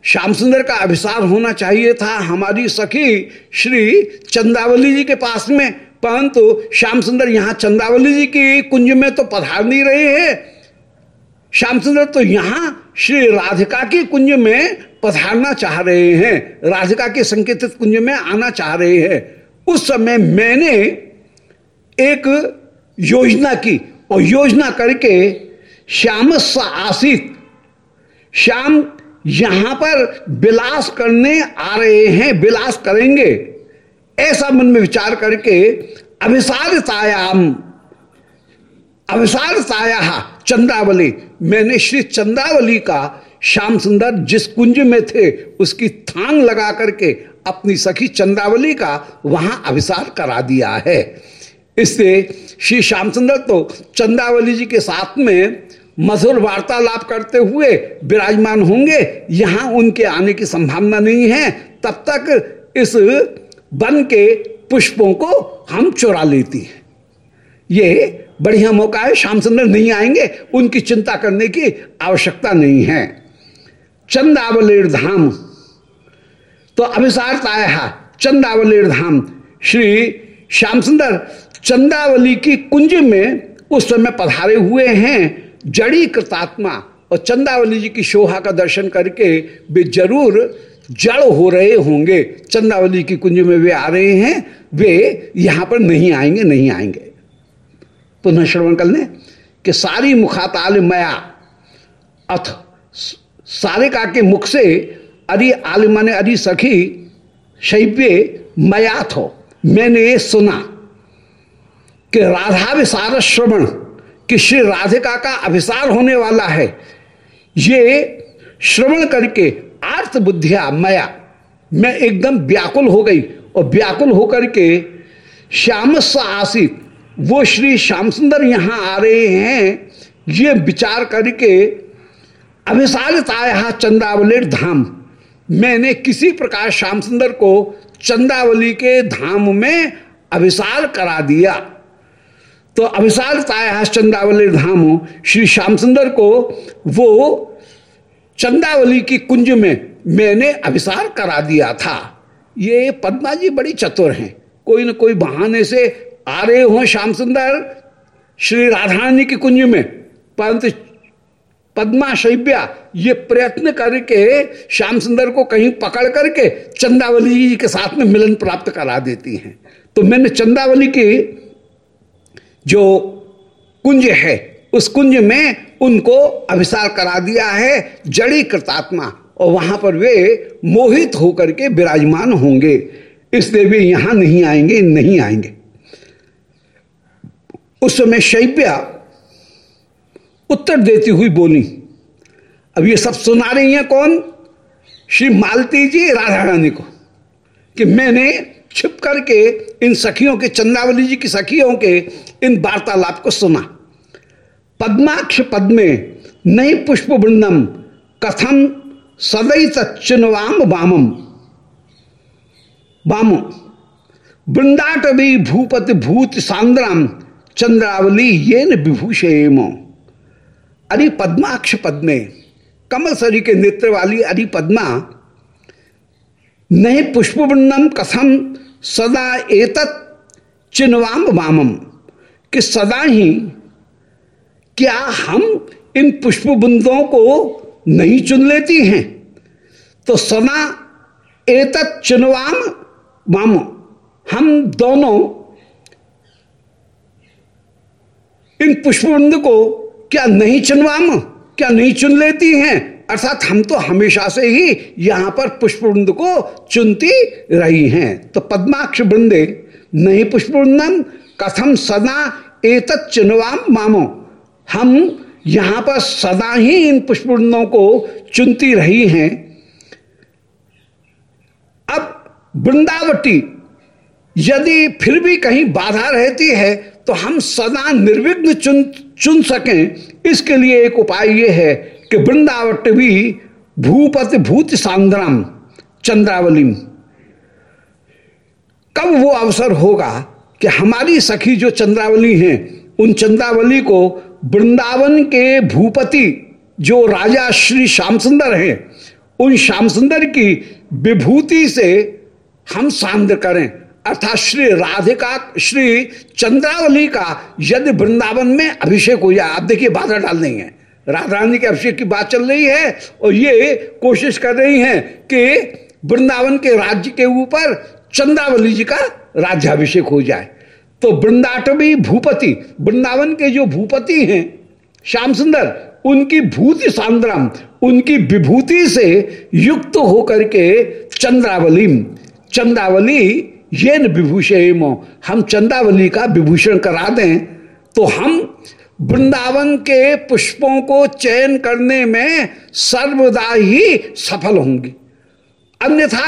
श्याम सुंदर का अभिसार होना चाहिए था। हमारी सखी श्री चंदावली जी के पास में, परंतु श्याम सुंदर यहाँ चंदावली जी की कुंज में तो पधार नहीं रहे हैं। श्याम सुंदर तो यहाँ श्री राधिका की कुंज में पधारना चाह रहे हैं। राधिका के संकेतित कुंज में आना चाह रहे हैं। उस समय मैंने एक योजना की और योजना करके श्याम आसित श्याम यहाँ पर विलास करने आ रहे हैं, विलास करेंगे। ऐसा मन में विचार करके अभिसारतायाम अभिसारताया चंद्रावली, मैंने श्री चंद्रावली का श्याम सुंदर जिस कुंज में थे, उसकी थांग लगा करके अपनी सखी चंद्रावली का वहाँ अभिसार करा दिया है। इससे श्री श्याम सुंदर तो चंद्रावली जी के साथ में मधुर वार्तालाप करते हुए विराजमान होंगे, यहाँ उनके आने की संभावना नहीं है। तब तक इस वन के पुष्पों को हम चुरा लेती हैं। ये बढ़िया मौका है, श्याम सुंदर नहीं आएँगे, उनकी चिंता करने की आवश्यकता नहीं है। चंदावलेर धाम। तो अभिसार आया चंदावलेर धाम। श्री श्याम सुंदर, चंदावली की कुंज में उस समय पधारे हुए हैं। जड़ी कृतात्मा और चंदावली जी की शोभा का दर्शन करके वे ज़रूर जड़ हो रहे होंगे। चंदावली की कुंज में वे आ रहे हैं, वे यहाँ पर नहीं आएँगे नहीं आएँगे। पुनः श्रवण कर लें कि सारी मुखाताल मया, अथ सारिका के मुख से अरि आलिमा ने अरि सखी, शैव्य मयाथ हो मैंने ये सुना कि राधा विसार श्रवण कि श्री राधिका का अभिसार होने वाला है। ये श्रवण करके आर्थ बुद्धिया मया, मैं एकदम व्याकुल हो गई और व्याकुल होकर के श्याम आसित, वो श्री श्याम सुंदर यहाँ आ रहे हैं। ये विचार करके अभिसारिताया चंदावली धाम। मैंने किसी प्रकार श्याम सुंदर को चंदावली के धाम में अभिसार करा दिया। तो अभिसारताया चंदावली धाम श्री श्याम सुंदर को वो चंदावली की कुंज में मैंने अभिसार करा दिया था। ये पद्मा जी बड़ी चतुर हैं। कोई न कोई बहाने से आ रहे हो श्याम सुंदर श्री राधारानी की कुंज में। परंतु पद्मा शैब्या ये प्रयत्न करके श्याम सुंदर को कहीं पकड़ करके चंदावली जी के साथ में मिलन प्राप्त करा देती हैं। तो मैंने चंदावली की जो कुंज है, उस कुंज में उनको अभिसार करा दिया है जड़ी कृतात्मा। और वहाँ पर वे मोहित होकर के विराजमान होंगे। इसलिए वे यहाँ नहीं आएँगे नहीं आएँगे। उस समय शैब्या उत्तर देती हुई बोली, अब ये सब सुना रही हैं कौन? श्री मालती जी राधा रानी को, कि मैंने छिप करके इन सखियों के चंद्रावली जी की सखियों के इन वार्तालाप को सुना। पद्माक्ष पद में नई पुष्प वृंदम कथम सदै तच्चिनवाम वामम। वाम वृंदाटवी भूपति भूत सांद्राम, चंद्रावली ये न विभूषेम। अरि पद्माक्ष पद में कमल सरी के नेत्र वाली अरि पद्मा नहीं पुष्पवृंदम, कथम सदा एतत् चिन्वाम वामम। कि सदा ही क्या हम इन पुष्पबुंदों को नहीं चुन लेती हैं? तो सदा एतत् चुनवाम वाम हम दोनों इन पुष्पबुंद को क्या नहीं चुनवाम, क्या नहीं चुन लेती हैं? अर्थात हम तो हमेशा से ही यहाँ पर पुष्प पुष्पवृंद को चुनती रही हैं। तो पद्माक्ष वृंदे, नहीं पुष्प पुष्पवृंदम कथम सदा एतत् चुनवाम मामो। हम यहाँ पर सदा ही इन पुष्पवृंदों को चुनती रही हैं। अब वृंदावटी यदि फिर भी कहीं बाधा रहती है तो हम सदा निर्विघ्न चुन चुन सकें। इसके लिए एक उपाय यह है कि वृंदावट भी भूपति भूत सांद्रम चंद्रावली कब वो अवसर होगा कि हमारी सखी जो चंद्रावली हैं, उन चंद्रावली को वृंदावन के भूपति जो राजा श्री श्याम सुंदर हैं, उन श्याम सुंदर की विभूति से हम सांद्र करें। अर्थात श्री राधिका, श्री चंद्रावली का यदि वृंदावन में अभिषेक हो जाए आप देखिए बाधा डाल देंगे राधा रानी के अभिषेक की बात चल रही है और ये कोशिश कर रही हैं कि वृंदावन के राज्य के ऊपर चंद्रावली जी का राज्याभिषेक हो जाए। तो वृंदाटवी भूपति, वृंदावन के जो भूपति हैं, श्याम सुंदर, उनकी भूति सांद्रम, उनकी विभूति से युक्त होकर के चंद्रावली चंद्रावली ये न विभूषण हम चंद्रावली का विभूषण करा दें तो हम वृंदावन के पुष्पों को चयन करने में सर्वदा ही सफल होंगी। अन्यथा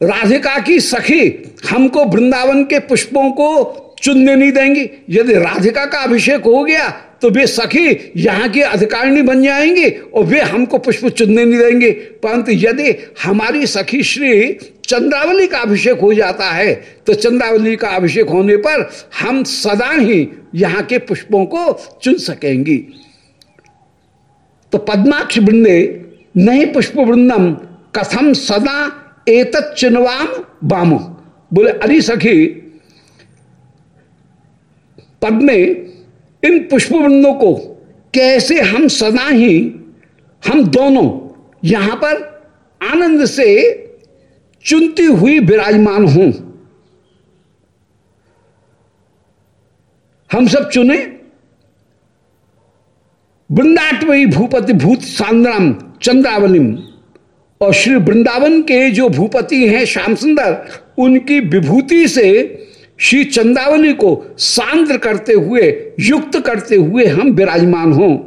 राधिका की सखी हमको वृंदावन के पुष्पों को चुनने नहीं देंगी। यदि राधिका का अभिषेक हो गया तो वे सखी यहाँ की अधिकारिणी बन जाएँगी और वे हमको पुष्प चुनने नहीं देंगे। परंतु यदि हमारी सखी श्री चंद्रावली का अभिषेक हो जाता है तो चंद्रावली का अभिषेक होने पर हम सदा ही यहाँ के पुष्पों को चुन सकेंगी। तो पद्माक्ष वृंदे नहीं पुष्प वृंदम कथम सदा एतत् चिन्वाम बामो। बोले, अरे सखी पद में इन पुष्पवृंदों को कैसे हम सदा ही, हम दोनों यहाँ पर आनंद से चुनती हुई विराजमान हूँ? हम सब चुने। वृंदाटवी भूपति भूत सांद्राम चंद्रावलिम और श्री वृंदावन के जो भूपति हैं श्याम सुंदर, उनकी विभूति से श्री चंदावली को सांद्र करते हुए, युक्त करते हुए हम विराजमान हों।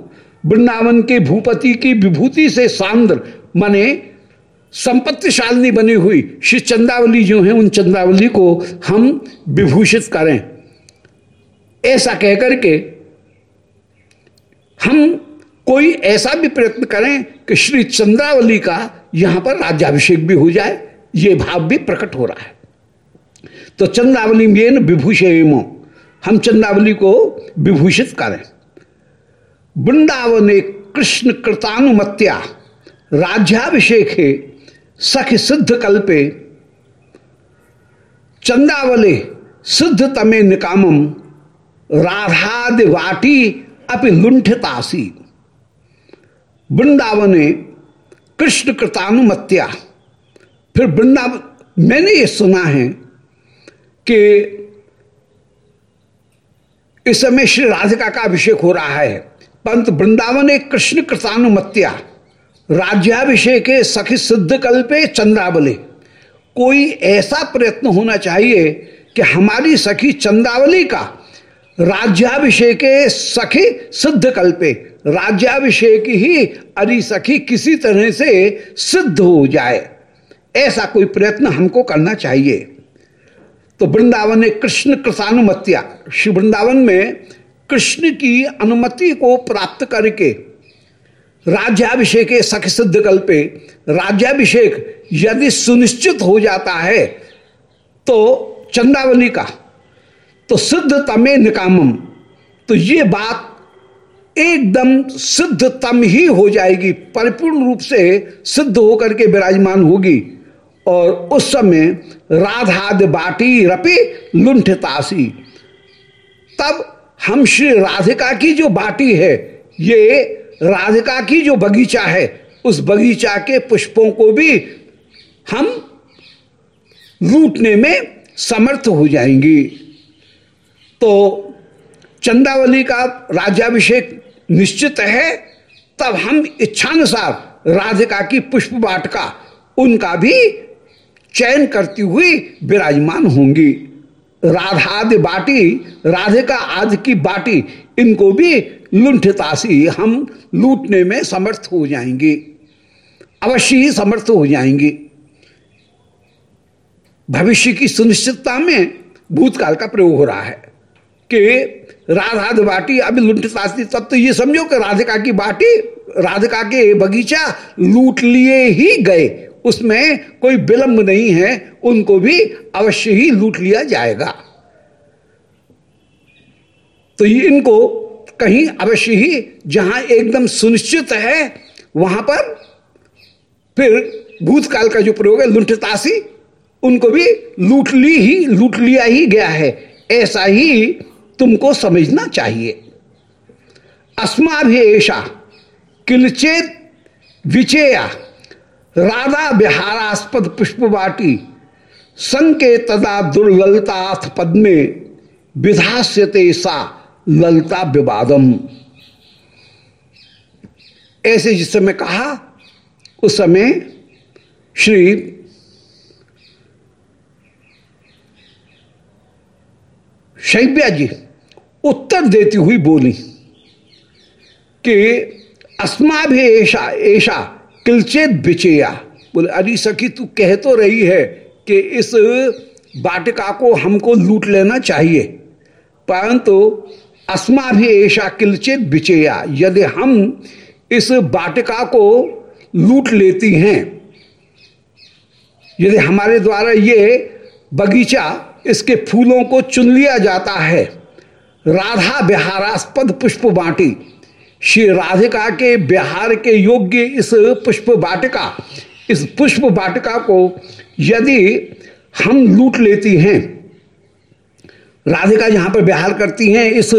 वृंदावन के भूपति की विभूति से सांद्र, माने संपत्तिशालिनी बनी हुई श्री चंदावली जो है, उन चंदावली को हम विभूषित करें। ऐसा कहकर के हम कोई ऐसा भी प्रयत्न करें कि श्री चंद्रावली का यहाँ पर राज्याभिषेक भी हो जाए, ये भाव भी प्रकट हो रहा है। तो चंद्रावली में विभूषेम हम चंद्रावली को विभूषित करें। वृंदावन कृष्ण कृतानुमत्या राज्याभिषेक सख सिद्ध कल्पे चंद्रावले सिद्ध तमे निकामम राधाद वाटी अपि लुंठतासी। वृंदावने कृष्ण कृतानुमत्या फिर वृंदावन, मैंने ये सुना है कि इस समय श्री राधिका का अभिषेक हो रहा है। पंत वृंदावन एक कृष्ण कृतानुमत्या राज्याभिषेक सखी सिद्ध कल्पे चंद्रावली। कोई ऐसा प्रयत्न होना चाहिए कि हमारी सखी चंद्रावली का राज्याभिषेक सखी सिद्ध कल्पे राज्याभिषेक ही अरि सखी किसी तरह से सिद्ध हो जाए। ऐसा कोई प्रयत्न हमको करना चाहिए। तो वृंदावन ने कृष्ण कृतानुमत्या श्री वृंदावन में कृष्ण की अनुमति को प्राप्त करके राज्याभिषेक सख सिद्ध कल्पे राज्याभिषेक यदि सुनिश्चित हो जाता है तो चंदावली का तो सिद्ध तमे निकामम। तो ये बात एकदम सिद्ध तम ही हो जाएगी, परिपूर्ण रूप से सिद्ध होकर के विराजमान होगी। और उस समय राधाद बाटी रपी लुंठतासी तब हम श्री राधिका की जो बाटी है, ये राधिका की जो बगीचा है, उस बगीचा के पुष्पों को भी हम लूटने में समर्थ हो जाएँगी। तो चंदावली का राज्याभिषेक निश्चित है, तब हम इच्छानुसार राधिका की पुष्प बाटका, उनका भी चयन करती हुई विराजमान होंगी। राधादि बाटी, राधिका आदि की बाटी, इनको भी लुंठतासी हम लूटने में समर्थ हो जाएँगे। अवश्य ही समर्थ हो जाएँगे। भविष्य की सुनिश्चितता में भूतकाल का प्रयोग हो रहा है कि राधा बाटी अभी लुंठतासी तब तो ये समझो कि राधिका की बाटी राधिका के बगीचा लूट लिए ही गए। उसमें कोई विलंब नहीं है, उनको भी अवश्य ही लूट लिया जाएगा। तो ये इनको कहीं अवश्य ही, जहाँ एकदम सुनिश्चित है, वहाँ पर फिर भूतकाल का जो प्रयोग है लुंठतासी उनको भी लूट ली ही, लूट लिया ही गया है। ऐसा ही तुमको समझना चाहिए। अस्मा भी ऐसा किलचेत विचेया राधा विहारास्पद पुष्प बाटी संके तदा दुर्ललताथ पद्मे विधास्यते सा ललता विवादम। ऐसे जिस समय कहा, उस समय श्री शैब्या जी उत्तर देती हुई बोली कि अस्मा भी ऐसा ऐसा किलचेत बिचेया बोले, अरे सखी, तू कह तो रही है कि इस बाटिका को हमको लूट लेना चाहिए, परंतु अस्मा भी ऐसा किलचेत बिचेया यदि हम इस बाटिका को लूट लेती हैं, यदि हमारे द्वारा ये बगीचा इसके फूलों को चुन लिया जाता है राधा बिहारास्पद पुष्प बाटी। श्री राधिका के बिहार के योग्य इस पुष्प वाटिका, इस पुष्प वाटिका को यदि हम लूट लेती हैं, राधिका जहाँ पर बिहार करती हैं, इस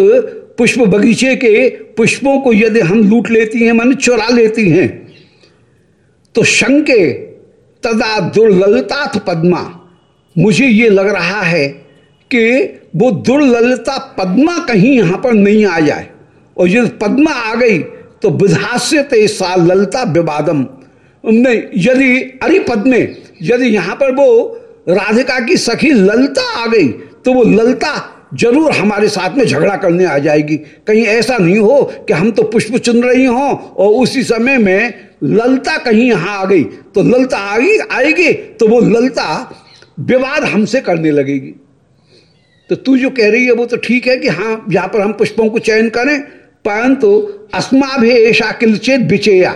पुष्प बगीचे के पुष्पों को यदि हम लूट लेती हैं, मन चुरा लेती हैं तो शंके तदा दुर्ललता पद्मा, मुझे ये लग रहा है कि वो दुर्ललता पद्मा कहीं यहाँ पर नहीं आ जाए। और यदि पद्मा आ गई तो विधास्य सा ललता विवादम। नहीं, यदि अरे पद्मे यदि यहाँ पर वो राधिका की सखी ललता आ गई तो वो ललता ज़रूर हमारे साथ में झगड़ा करने आ जाएगी। कहीं ऐसा नहीं हो कि हम तो पुष्प चुन रही हों, और उसी समय में ललता कहीं यहाँ आ गई। तो ललता आएगी आएगी तो वो ललता विवाद हमसे करने लगेगी। तो तू जो कह रही है वो तो ठीक है कि हाँ यहाँ पर हम पुष्पों को चयन करें, परंतु अस्माभेशा किलचेत बिचेया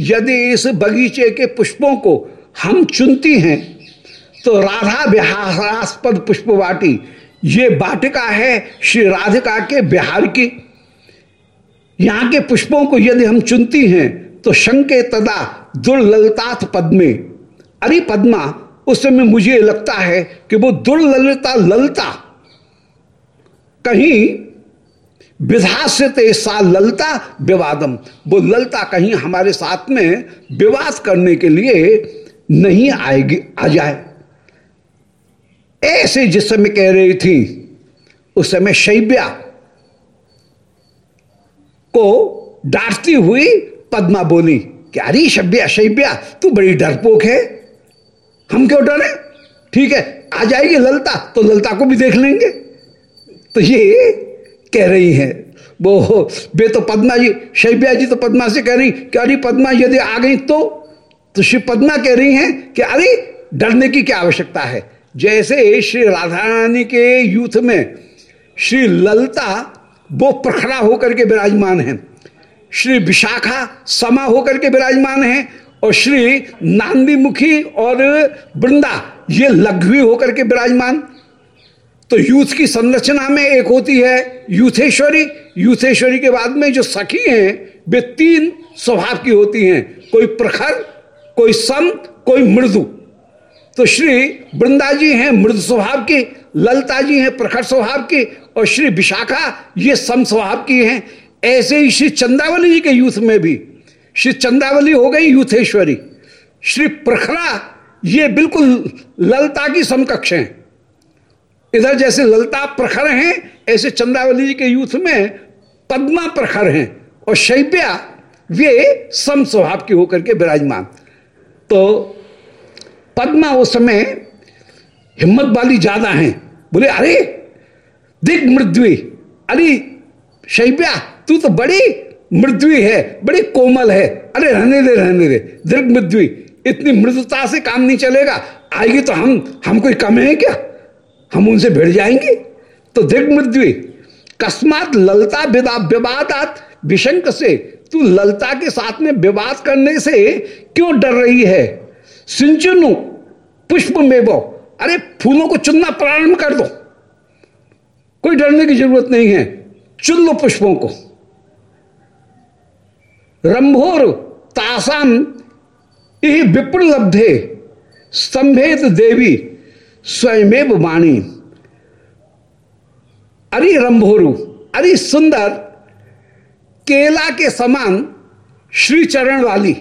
यदि इस बगीचे के पुष्पों को हम चुनती हैं तो राधा विहारास्पद पुष्प वाटी ये वाटिका है श्री राधिका के बिहार की। यहाँ के पुष्पों को यदि हम चुनती हैं तो शंके तदा दुर्ललतात पद्मे। अरे पद्मा, उस समय मुझे लगता है कि वो दुर्ललता ललता कहीं विधा से सा ललता विवादम। वो ललता कहीं हमारे साथ में विवाद करने के लिए नहीं आएगी, आ जाए। ऐसे जिस समय कह रही थी, उस समय शैब्या को डांटती हुई पद्मा बोली कि अरे शब्या, शैब्या, तू बड़ी डरपोक है? हम क्यों डरे? ठीक है, आ जाएगी ललता तो ललता को भी देख लेंगे। तो ये कह रही है, वो बे तो पद्मा जी शैब्या जी तो पद्मा से कह रही कि अरे पद्मा यदि आ गई तो तो श्री पद्मा कह रही हैं कि अरे डरने की क्या आवश्यकता है? जैसे श्री राधा रानी के यूथ में श्री ललता, वो प्रखड़ा होकर के विराजमान है। श्री विशाखा समा होकर के विराजमान है और श्री नांदी मुखी और वृंदा, ये लघ्वी होकर के विराजमान। तो यूथ की संरचना में एक होती है यूथेश्वरी। यूथेश्वरी के बाद में जो सखी हैं, वे तीन स्वभाव की होती हैं। कोई प्रखर, कोई सम कोई मृदु। तो श्री वृंदा जी हैं मृदु स्वभाव की, ललता जी हैं प्रखर स्वभाव की, और श्री विशाखा ये सम स्वभाव की हैं। ऐसे ही श्री चंदावली जी के यूथ में भी। श्री चंदावली हो गई यूथेश्वरी। श्री प्रखरा ये बिल्कुल ललता की समकक्ष हैं। इधर जैसे ललता प्रखर हैं, ऐसे चंद्रावली जी के यूथ में पद्मा प्रखर हैं और शैप्या, वे सम स्वभाव की होकर के विराजमान। तो पद्मा उस समय हिम्मत वाली ज़्यादा हैं। बोले, अरे दिग मृद्वी, अरे, शैप्या, तू तो बड़ी मृद्वी है, बड़ी कोमल है। अरे, रहने दे रहने दे, दीर्घ मृद्वी, इतनी मृदुता से काम नहीं चलेगा। आएगी तो हम हम कोई कम है क्या? हम उनसे भिड़ जाएँगे? तो दीर्घ मृद्वी कस्मात ललता विवादात, विशंक से तू ललता के साथ में विवाद करने से क्यों डर रही है? सिंचुनु पुष्प में वो अरे फूलों को चुनना प्रारंभ कर दो। कोई डरने की ज़रूरत नहीं है, चुन लो पुष्पों को। रंभोर, तासाम यही विप्रलब्धे स्तंभेत देवी स्वयमेव वाणी अरे रंभोरु, अरे सुंदर, केला के समान श्री चरण वाली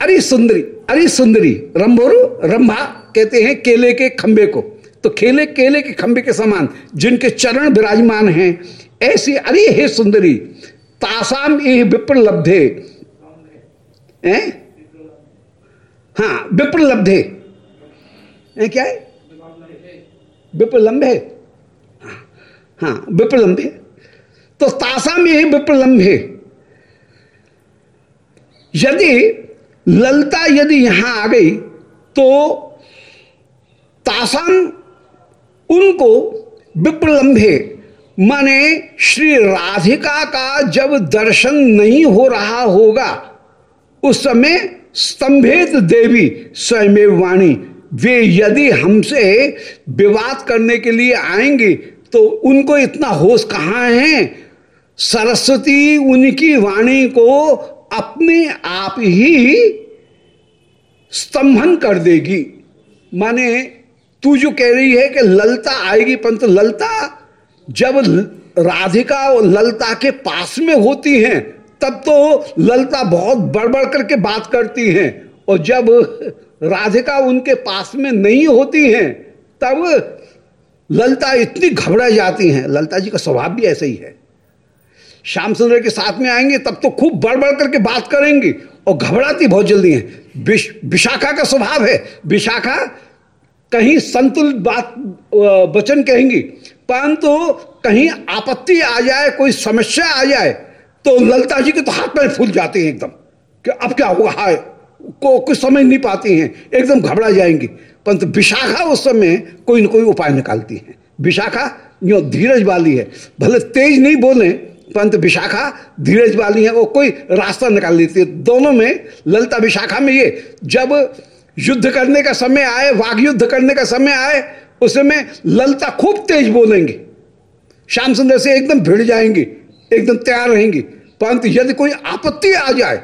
अरे सुंदरी अरे सुंदरी, रंभोरु, रंभा कहते हैं केले के खंबे को। तो खेले केले के खंबे के समान जिनके चरण विराजमान हैं, ऐसी अरे हे सुंदरी, तासाम ये विप्र लब्धे हाँ विप्र लब्धे क्या है? विप्र लंबे। हाँ विप्र लंबे। तो तासाम यही विप्र लंबे। यदि ललता यदि यहाँ आ गई तो तासाम उनको विप्रलंबे माने श्री राधिका का जब दर्शन नहीं हो रहा होगा, उस समय स्तंभित देवी स्वयं वाणी वे यदि हमसे विवाद करने के लिए आएँगे तो उनको इतना होश कहाँ है? सरस्वती उनकी वाणी को अपने आप ही स्तंभन कर देगी। माने, तू जो कह रही है कि ललता आएगी, परंतु ललता जब राधिका और ललता के पास में होती हैं, तब तो ललता बहुत बड़बड़ करके बात करती हैं। और जब राधिका उनके पास में नहीं होती हैं, तब ललता इतनी घबरा जाती हैं। ललता जी का स्वभाव भी ऐसा ही है। श्याम सुंदर के साथ में आएँगे, तब तो खूब बड़ बड़ करके बात करेंगी और घबराती बहुत जल्दी है। विशाखा का स्वभाव है। विशाखा कहीं संतुलित बात वचन कहेंगी, परंतु कहीं आपत्ति आ जाए, कोई समस्या आ जाए तो ललता जी के तो हाथ पैर फूल जाते हैं एकदम, कि अब क्या हुआ है को कुछ समझ नहीं पाती हैं, एकदम घबरा जाएँगी। परंतु विशाखा उस समय कोई ना कोई उपाय निकालती है। विशाखा जो धीरज वाली है, भले तेज नहीं बोले परंतु विशाखा धीरज वाली है, वो कोई रास्ता निकाल लेती है। दोनों में, ललता विशाखा में ये, जब युद्ध करने का समय आए वाघ युद्ध करने का समय आए, उस समय ललता खूब तेज बोलेंगे। श्याम सुंदर से एकदम भिड़ जाएँगे, एकदम तैयार रहेंगे। परंतु यदि कोई आपत्ति आ जाए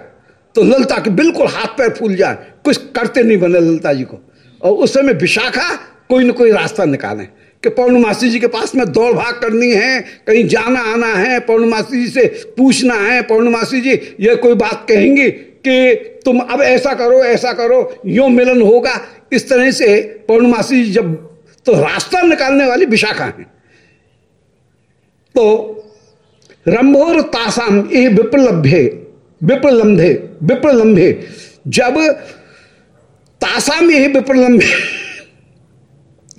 तो ललता के बिल्कुल हाथ पैर फूल जाए। कुछ करते नहीं बने ललता जी को। और उस समय विशाखा कोई ना कोई रास्ता निकालें कि पौर्णमासी जी के पास में दौड़ भाग करनी है, कहीं जाना आना है, पौर्णमासी जी से पूछना है, पौर्णमासी जी ये कोई बात कहेंगी कि तुम अब ऐसा करो ऐसा करो, यो मिलन होगा। इस तरह से पौर्णमासी जी जब तो रास्ता निकालने वाली विशाखा है। तो रंभोर तासाम ये विप्रलभ्य विप्रलंभे विप्रलंभे जब तासा में ही विप्रलंभे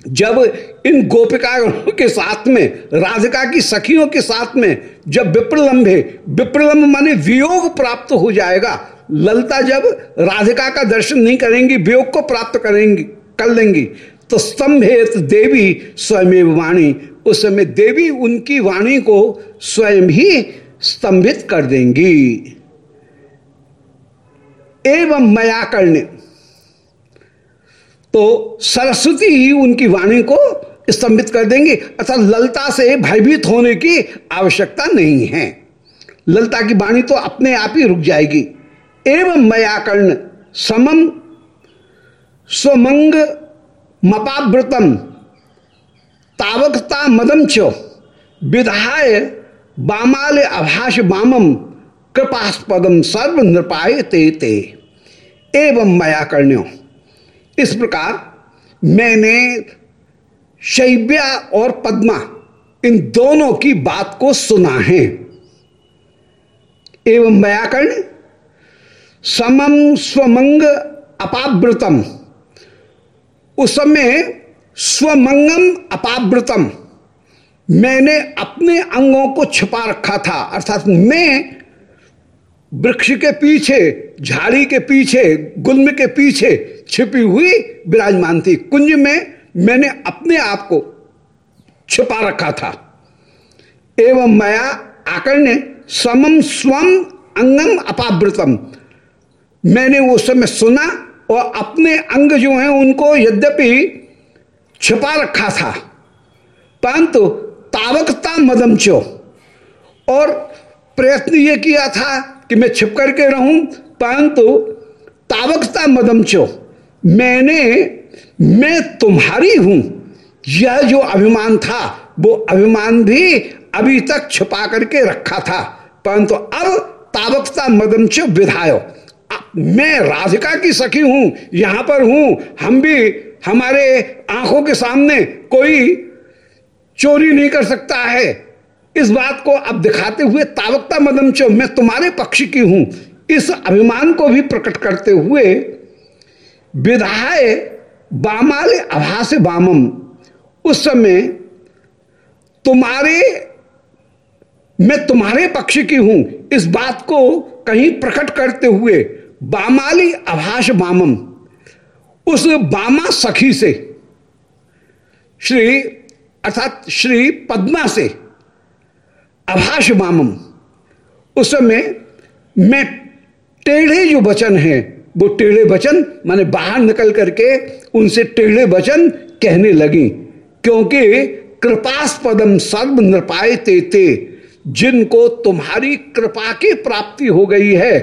जब इन गोपिकाओं के साथ में, राधिका की सखियों के साथ में, जब विप्रलंभे विप्रलंब माने वियोग प्राप्त हो जाएगा। ललता जब राधिका का दर्शन नहीं करेंगी, वियोग को प्राप्त करेंगी, कर लेंगी तो स्तंभेत देवी स्वयं वाणी, उस समय देवी उनकी वाणी को स्वयं ही स्तंभित कर देंगी। एवं मया करने। तो सरस्वती ही उनकी वाणी को स्तंभित कर देंगे, अर्थात ललता से भयभीत होने की आवश्यकता नहीं है। ललता की वाणी तो अपने आप ही रुक जाएगी। एवं मया कर्ण समम स्वमंग, मपावृतम, तावकता मदम च। विधाय बामाल अभाष बामम कृपास्पदम सर्व नृपाय ते ते एवं मया कर्ण्यो, इस प्रकार मैंने शैव्या और पद्मा, इन दोनों की बात को सुना है। एवं मयाकर्ण समम स्वमंग अपावृतम। उस समय स्वमंगम अपावृतम। मैंने अपने अंगों को छिपा रखा था, अर्थात मैं वृक्ष के पीछे, झाड़ी के पीछे, गुल्म के पीछे छिपी हुई विराजमान थी। कुंज में मैंने अपने आप को छिपा रखा था। एवं मया आकर्ण समम स्वम अंगम अपावृतम। मैंने वो समय सुना और अपने अंग जो हैं उनको यद्यपि छिपा रखा था। परंतु तावकता मदम चो और प्रयत्न ये किया था कि मैं छिप करके रहूँ, परंतु तावकता मदम चो। मैंने, मैं तुम्हारी हूँ। यह जो अभिमान था, वो अभिमान भी अभी तक छुपा करके रखा था। परंतु अब तावकता मदम चो विधायो। मैं राधिका की सखी हूँ, यहाँ पर हूँ। हम भी, हमारे आँखों के सामने कोई चोरी नहीं कर सकता है। इस बात को अब दिखाते हुए तावकता मदम चो मैं तुम्हारे पक्ष की हूँ, इस अभिमान को भी प्रकट करते हुए, विधाय बामाल आभास बामम, उस समय तुम्हारे, मैं तुम्हारे पक्ष की हूँ, इस बात को कहीं प्रकट करते हुए बामाली आभाष बामम, उस बामा सखी से, श्री, अर्थात श्री पद्मा से अभाष बामम उस समय मैं टेढ़े जो वचन हैं वो टेढ़े वचन माने बाहर निकल करके उनसे टेढ़े वचन कहने लगी क्योंकि कृपास्पदम सर्व नृपाए ते, ते जिनको तुम्हारी कृपा की प्राप्ति हो गई है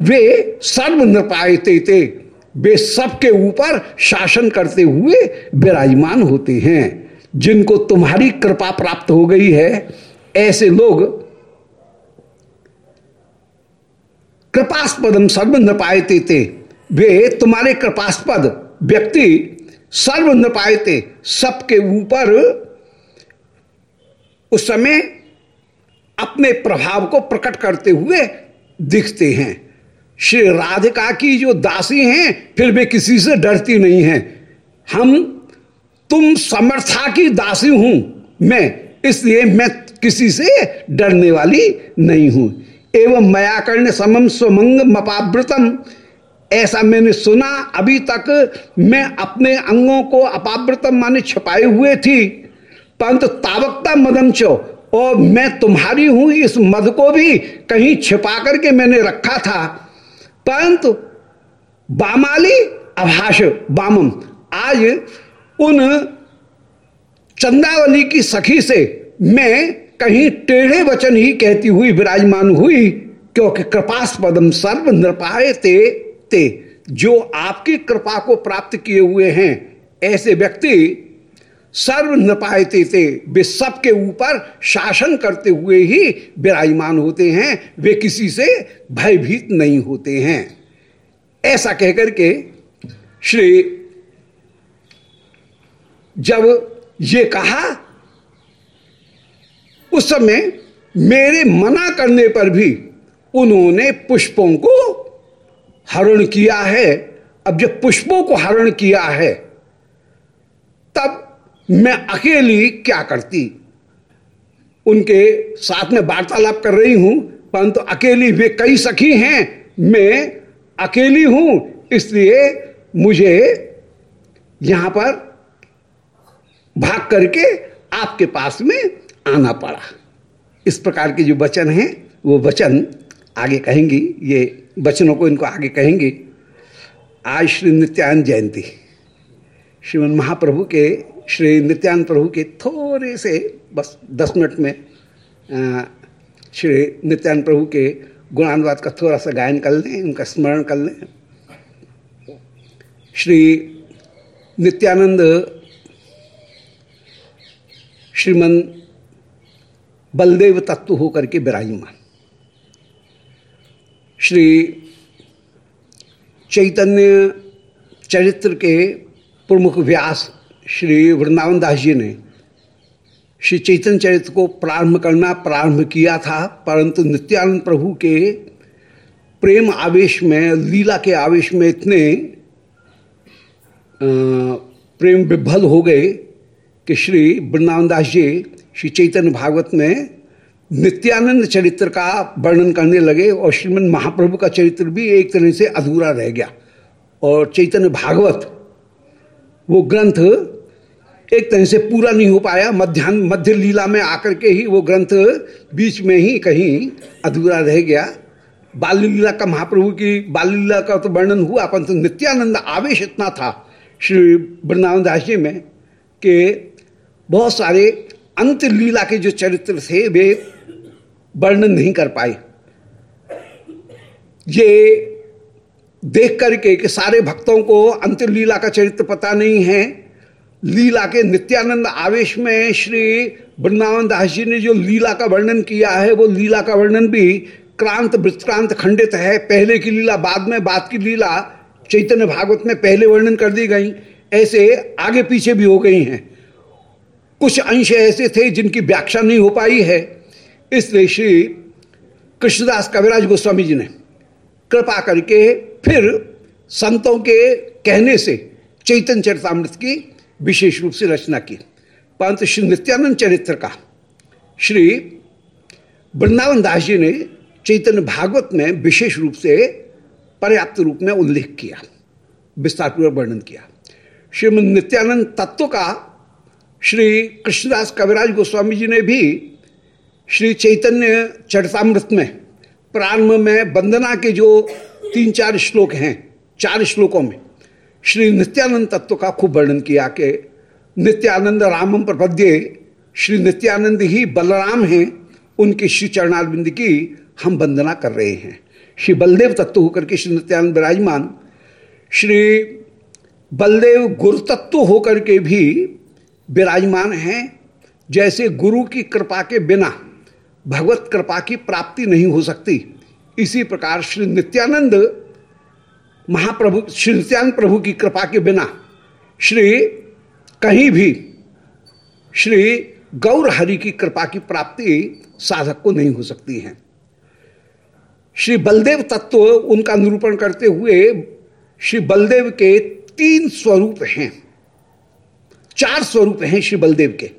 वे सर्व नृपाए ते, ते वे सबके ऊपर शासन करते हुए विराजमान होते हैं जिनको तुम्हारी कृपा प्राप्त हो गई है ऐसे लोग कृपास्पदम सर्व न पाए थे वे तुम्हारे कृपास्पद व्यक्ति सर्व पाए सबके ऊपर उस समय अपने प्रभाव को प्रकट करते हुए दिखते हैं। श्री राधिका की जो दासी हैं, फिर वे किसी से डरती नहीं हैं। हम तुम समर्था की दासी हूँ। मैं, इसलिए मैं किसी से डरने वाली नहीं हूँ। एवं मयाकर्ण समम स्वमंग मपावृतम। ऐसा मैंने सुना, अभी तक मैं अपने अंगों को अपावृतम माने छुपाए हुए थी। परंतु तावकता मदम चो और मैं तुम्हारी हूँ, इस मद को भी कहीं छिपा करके मैंने रखा था। परंतु बामाली अभाष बामम आज उन चंदावली की सखी से मैं कहीं टेढ़े वचन ही कहती हुई विराजमान हुई, क्योंकि कृपास पदम सर्व नृपाए ते ते, जो आपकी कृपा को प्राप्त किए हुए हैं, ऐसे व्यक्ति सर्व नृपायते थे वे सबके ऊपर शासन करते हुए ही विराजमान होते हैं, वे किसी से भयभीत नहीं होते हैं। ऐसा कहकर के श्री, जब ये कहा उस समय मेरे मना करने पर भी उन्होंने पुष्पों को हरण किया है। अब जब पुष्पों को हरण किया है, तब मैं अकेली क्या करती? उनके साथ में वार्तालाप कर रही हूँ, परंतु अकेली वे कई सखी हैं, मैं अकेली हूँ, इसलिए मुझे यहाँ पर भाग करके आपके पास में आना पड़ा। इस प्रकार के जो वचन हैं, वो वचन आगे कहेंगी, ये वचनों को इनको आगे कहेंगे। आज श्री नित्यानंद जयंती। श्रीमन महाप्रभु के, श्री नित्यानंद प्रभु के थोड़े से, बस दस मिनट में श्री नित्यानंद प्रभु के गुणानुवाद का थोड़ा सा गायन कर लें, उनका स्मरण कर लें। श्री नित्यानंद, श्रीमन बलदेव तत्व होकर के विराजमान। श्री चैतन्य चरित्र के प्रमुख व्यास श्री वृंदावन दास जी ने श्री चैतन्य चरित्र को प्रारंभ करना प्रारंभ किया था, परंतु नित्यानंद प्रभु के प्रेम आवेश में, लीला के आवेश में इतने प्रेम विभल हो गए कि श्री वृंदावन दास जी श्री चैतन्य भागवत में नित्यानंद चरित्र का वर्णन करने लगे और श्रीमद महाप्रभु का चरित्र भी एक तरह से अधूरा रह गया। और चैतन्य भागवत, वो ग्रंथ एक तरह से पूरा नहीं हो पाया। मध्यान्ह मध्य लीला में आकर के ही वो ग्रंथ बीच में ही कहीं अधूरा रह गया। बाल लीला का महाप्रभु की बाल लीला का तो वर्णन हुआ, परंतु नित्यानंद आवेश इतना था श्री वृंदावन दास जी में कि बहुत सारे अंत लीला के जो चरित्र थे, वे वर्णन नहीं कर पाए। ये देख करके कि सारे भक्तों को अंत लीला का चरित्र पता नहीं है। लीला के नित्यानंद आवेश में श्री वृंदावन दास जी ने जो लीला का वर्णन किया है, वो लीला का वर्णन भी क्रांत वृत्तांत खंडित है। पहले की लीला, बाद में, बाद की लीला, चैतन्य भागवत में पहले वर्णन कर दी गई। ऐसे आगे पीछे भी हो गई हैं। कुछ अंश ऐसे थे जिनकी व्याख्या नहीं हो पाई है। इसलिए श्री कृष्णदास कविराज गोस्वामी जी ने कृपा करके फिर संतों के कहने से चैतन्य चरितमृत की विशेष रूप से रचना की। परंतु श्री नित्यानंद चरित्र का श्री वृंदावन दास जी ने चैतन्य भागवत में विशेष रूप से पर्याप्त रूप में उल्लेख किया, विस्तारपूर्वक वर्णन किया। श्री नित्यानंद तत्व का श्री कृष्णदास कविराज गोस्वामी जी ने भी श्री चैतन्य चरितमृत में प्रारंभ में वंदना के जो तीन चार श्लोक हैं, चार श्लोकों में, श्री नित्यानंद तत्व का खूब वर्णन किया कि नित्यानंद रामम प्रपद्ये, श्री नित्यानंद ही बलराम हैं, उनके श्री चरणारविंद की हम वंदना कर रहे हैं। श्री बलदेव तत्व होकर के श्री नित्यानंद विराजमान, श्री बलदेव गुरु तत्व होकर के भी विराजमान हैं, जैसे गुरु की कृपा के बिना भगवत कृपा की प्राप्ति नहीं हो सकती। इसी प्रकार श्री नित्यानंद महाप्रभु, श्री नित्यानंद प्रभु की कृपा के बिना श्री कहीं भी श्री गौर हरि की कृपा की प्राप्ति साधक को नहीं हो सकती है। श्री बलदेव तत्व उनका निरूपण करते हुए श्री बलदेव के तीन स्वरूप हैं। चार स्वरूप हैं श्री बलदेव के।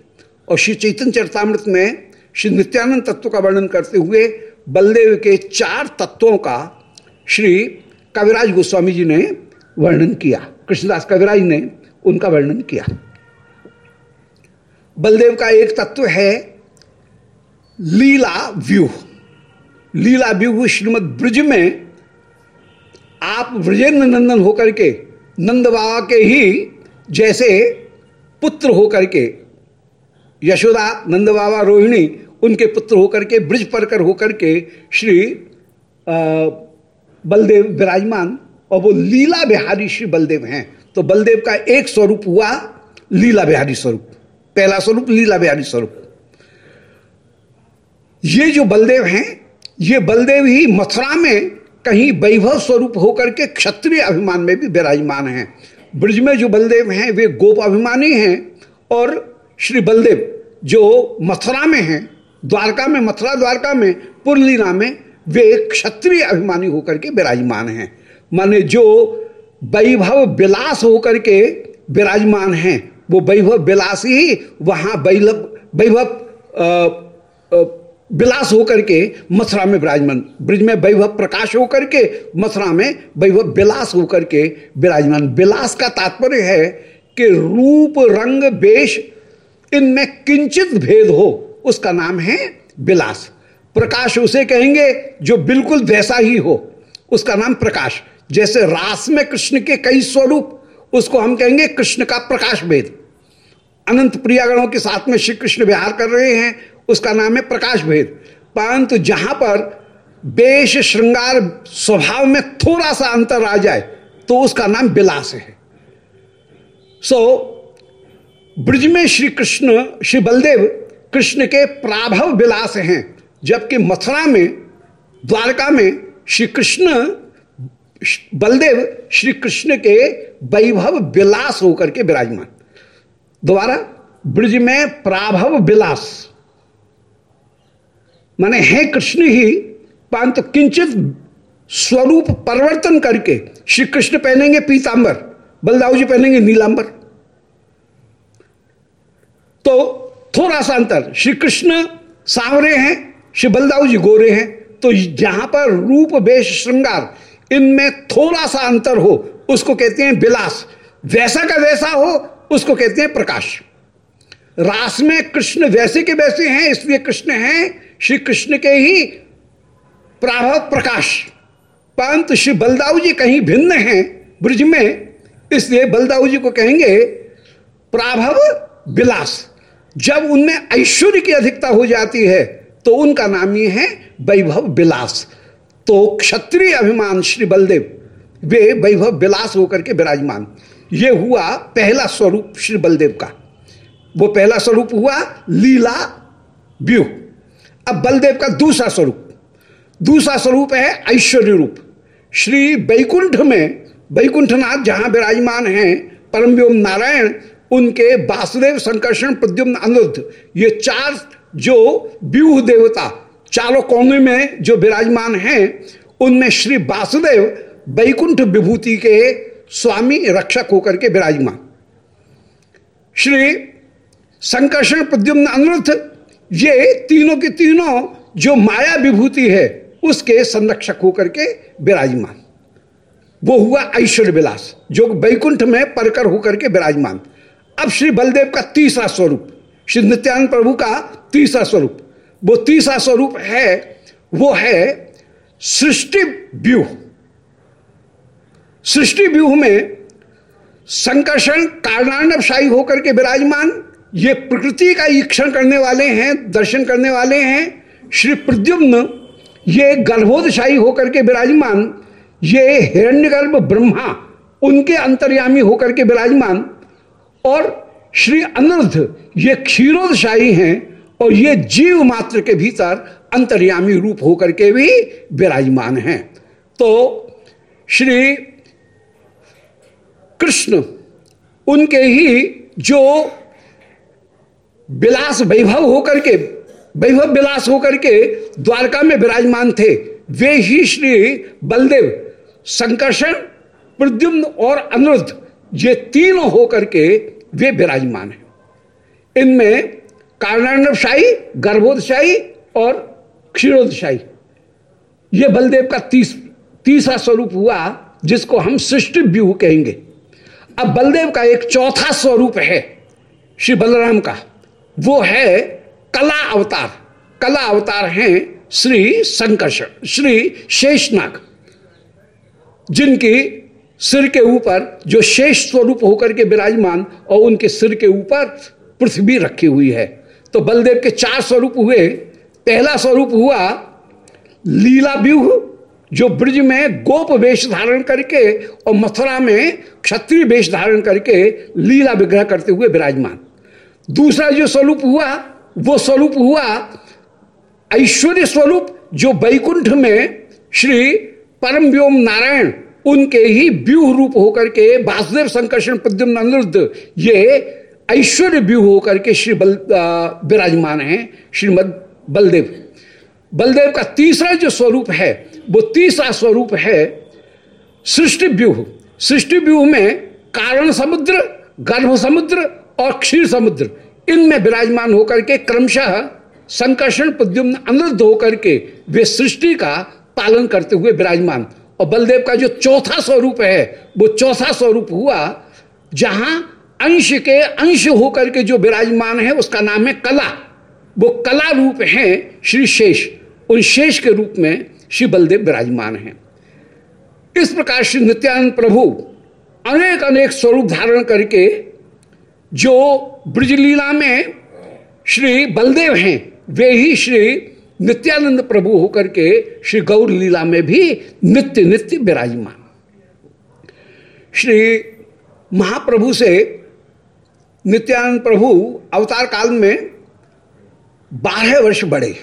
और श्री चैतन्य चरतामृत में श्री नित्यानंद तत्व का वर्णन करते हुए बलदेव के चार तत्वों का श्री कविराज गोस्वामी जी ने वर्णन किया। कृष्णदास कविराज ने उनका वर्णन किया। बलदेव का एक तत्व है लीला व्यूह लीला व्यूह श्रीमद ब्रज में आप व्रजेंद्र नंदन होकर के नंद बाबा के ही जैसे पुत्र होकर के, यशोदा नंद बाबा रोहिणी, उनके पुत्र होकर के, ब्रिज परकर होकर के श्री बलदेव विराजमान, और वो लीला बिहारी श्री बलदेव हैं। तो बलदेव का एक स्वरूप हुआ लीला बिहारी स्वरूप। पहला स्वरूप लीला बिहारी स्वरूप। ये जो बलदेव हैं, ये बलदेव ही मथुरा में कहीं वैभव स्वरूप होकर के क्षत्रिय अभिमान में भी विराजमान हैं। ब्रज में जो बलदेव हैं, वे गोप अभिमानी हैं और श्री बलदेव जो मथुरा में हैं, द्वारका में, मथुरा द्वारका में, पुरलीना में, वे क्षत्रिय अभिमानी होकर के विराजमान हैं। माने जो वैभव विलास होकर के विराजमान हैं, वो वैभव विलास ही वहाँ वैभव वैभव विलास होकर के मथुरा में विराजमान, ब्रिज में वैभव प्रकाश होकर के मथुरा में वैभव विलास होकर के विराजमान। विलास का तात्पर्य है कि रूप, रंग, वेश इनमें किंचित भेद हो, उसका नाम है विलास। प्रकाश उसे कहेंगे जो बिल्कुल वैसा ही हो, उसका नाम प्रकाश। जैसे रास में कृष्ण के कई स्वरूप, उसको हम कहेंगे कृष्ण का प्रकाश भेद। अनंत प्रियागणों के साथ में श्री कृष्ण विहार कर रहे हैं उसका नाम है प्रकाश भेद। परंतु जहाँ पर बेश श्रृंगार स्वभाव में थोड़ा सा अंतर आ जाए तो उसका नाम विलास है। सो so, ब्रज में श्री कृष्ण श्री बलदेव कृष्ण के प्राभव विलास हैं जबकि मथुरा में द्वारका में श्री कृष्ण बलदेव श्री कृष्ण के वैभव विलास होकर के विराजमान। दोबारा ब्रज में प्राभव विलास माने है कृष्ण ही परंतु किंचित स्वरूप परिवर्तन करके श्री कृष्ण पहनेंगे पीतांबर, बलदाऊ जी पहनेंगे नीलांबर। तो थोड़ा सा अंतर, श्री कृष्ण सांवरे हैं, श्री बलदाऊ जी गोरे हैं तो जहाँ पर रूप, वेश, श्रृंगार, इनमें थोड़ा सा अंतर हो, उसको कहते हैं विलास। वैसा का वैसा हो, उसको कहते हैं प्रकाश। रास में कृष्ण वैसे के वैसे हैं, इसलिए कृष्ण हैं श्री कृष्ण के ही प्राभव प्रकाश। परंतु श्री बलदाऊ जी कहीं भिन्न हैं ब्रज में, इसलिए बलदाऊ जी को कहेंगे प्राभव विलास। जब उनमें ऐश्वर्य की अधिकता हो जाती है तो उनका नाम ये है वैभव विलास। तो क्षत्रिय अभिमान श्री बलदेव, वे वैभव विलास होकर के विराजमान। ये हुआ पहला स्वरूप श्री बलदेव का। वो पहला स्वरूप हुआ लीला व्यू अब बलदेव का दूसरा स्वरूप। दूसरा स्वरूप है ऐश्वर्य रूप। श्री वैकुंठ में, वैकुंठनाथ जहाँ विराजमान हैं परम व्योम नारायण, उनके वासुदेव संकर्षण प्रद्युम्न अनुरुद्ध, ये चार जो व्यूह देवता, चारों कोने में जो विराजमान हैं, उनमें श्री वासुदेव वैकुंठ विभूति के स्वामी रक्षक होकर के विराजमान। श्री संकर्षण प्रद्युम्न अनुरुद्ध ये तीनों के तीनों जो माया विभूति है, उसके संरक्षक होकर के विराजमान। वो हुआ ऐश्वर्य विलास, जो वैकुंठ में परकर होकर के विराजमान। अब श्री बलदेव का तीसरा स्वरूप, श्री नित्यानंद प्रभु का तीसरा स्वरूप। वो तीसरा स्वरूप है, वो है सृष्टि व्यूह। सृष्टि व्यूह में संकर्षण कारणांडवशाही होकर के विराजमान ये प्रकृति का ईक्षण करने वाले हैं, दर्शन करने वाले हैं। श्री प्रद्युम्न, ये गर्भोदशाही होकर के विराजमान, ये हिरण्यगर्भ ब्रह्मा, उनके अंतर्यामी होकर के विराजमान। और श्री अनर्ध, ये क्षीरोदशाही हैं और ये जीव मात्र के भीतर अंतर्यामी रूप होकर के भी विराजमान हैं। तो श्री कृष्ण, उनके ही जो विलास वैभव होकर के, वैभव विलास होकर के द्वारका में विराजमान थे। वे ही श्री बलदेव, संकर्षण, प्रद्युम्न और अनुरुद्ध, ये तीनों होकर के वे विराजमान हैं। इनमें कारणांडवशाही गर्भोदशाही और क्षीरोदशाही। ये बलदेव का तीस, तीसरा स्वरूप हुआ, जिसको हम सृष्टि व्यूह कहेंगे। अब बलदेव का एक चौथा स्वरूप है श्री बलराम का। वो है कला अवतार। कला अवतार हैं श्री संकर्षण श्री शेषनाग, जिनकी सिर के ऊपर, जो शेष स्वरूप होकर के विराजमान और उनके सिर के ऊपर पृथ्वी रखी हुई है। तो बलदेव के चार स्वरूप हुए। पहला स्वरूप हुआ लीला व्यूह, जो ब्रज में गोप वेश धारण करके और मथुरा में क्षत्रिय वेश धारण करके लीला विग्रह करते हुए विराजमान। दूसरा जो स्वरूप हुआ, वो स्वरूप हुआ ऐश्वर्य स्वरूप, जो बैकुंठ में श्री परम व्योम नारायण, उनके ही व्यूह रूप होकर के वासुदेव संकर्षण पद्युम्न अनिरुद्ध, ये ऐश्वर्य व्यूह होकर के श्री बल विराजमान है, श्रीमद बलदेव। बलदेव का तीसरा जो स्वरूप है, वो तीसरा स्वरूप है सृष्टि व्यूह। सृष्टि व्यूह में कारण समुद्र, गर्भ समुद्र और क्षीर समुद्र। इनमें विराजमान होकर के क्रमशः संकर्षण प्रद्युम्न अनुरुद्ध होकर के वे सृष्टि का पालन करते हुए विराजमान। और बलदेव का जो चौथा स्वरूप है, वो चौथा स्वरूप हुआ, जहाँ अंश के अंश होकर के जो विराजमान है, उसका नाम है कला। वो कला रूप है श्री शेष। उन शेष के रूप में श्री बलदेव विराजमान हैं। इस प्रकार श्री नित्यानंद प्रभु अनेक अनेक स्वरूप धारण करके जो ब्रजलीला में श्री बलदेव हैं, वे ही श्री नित्यानंद प्रभु होकर के श्री गौर लीला में भी नित्य नित्य विराजमान। श्री महाप्रभु से नित्यानंद प्रभु अवतार काल में बारह वर्ष बढ़े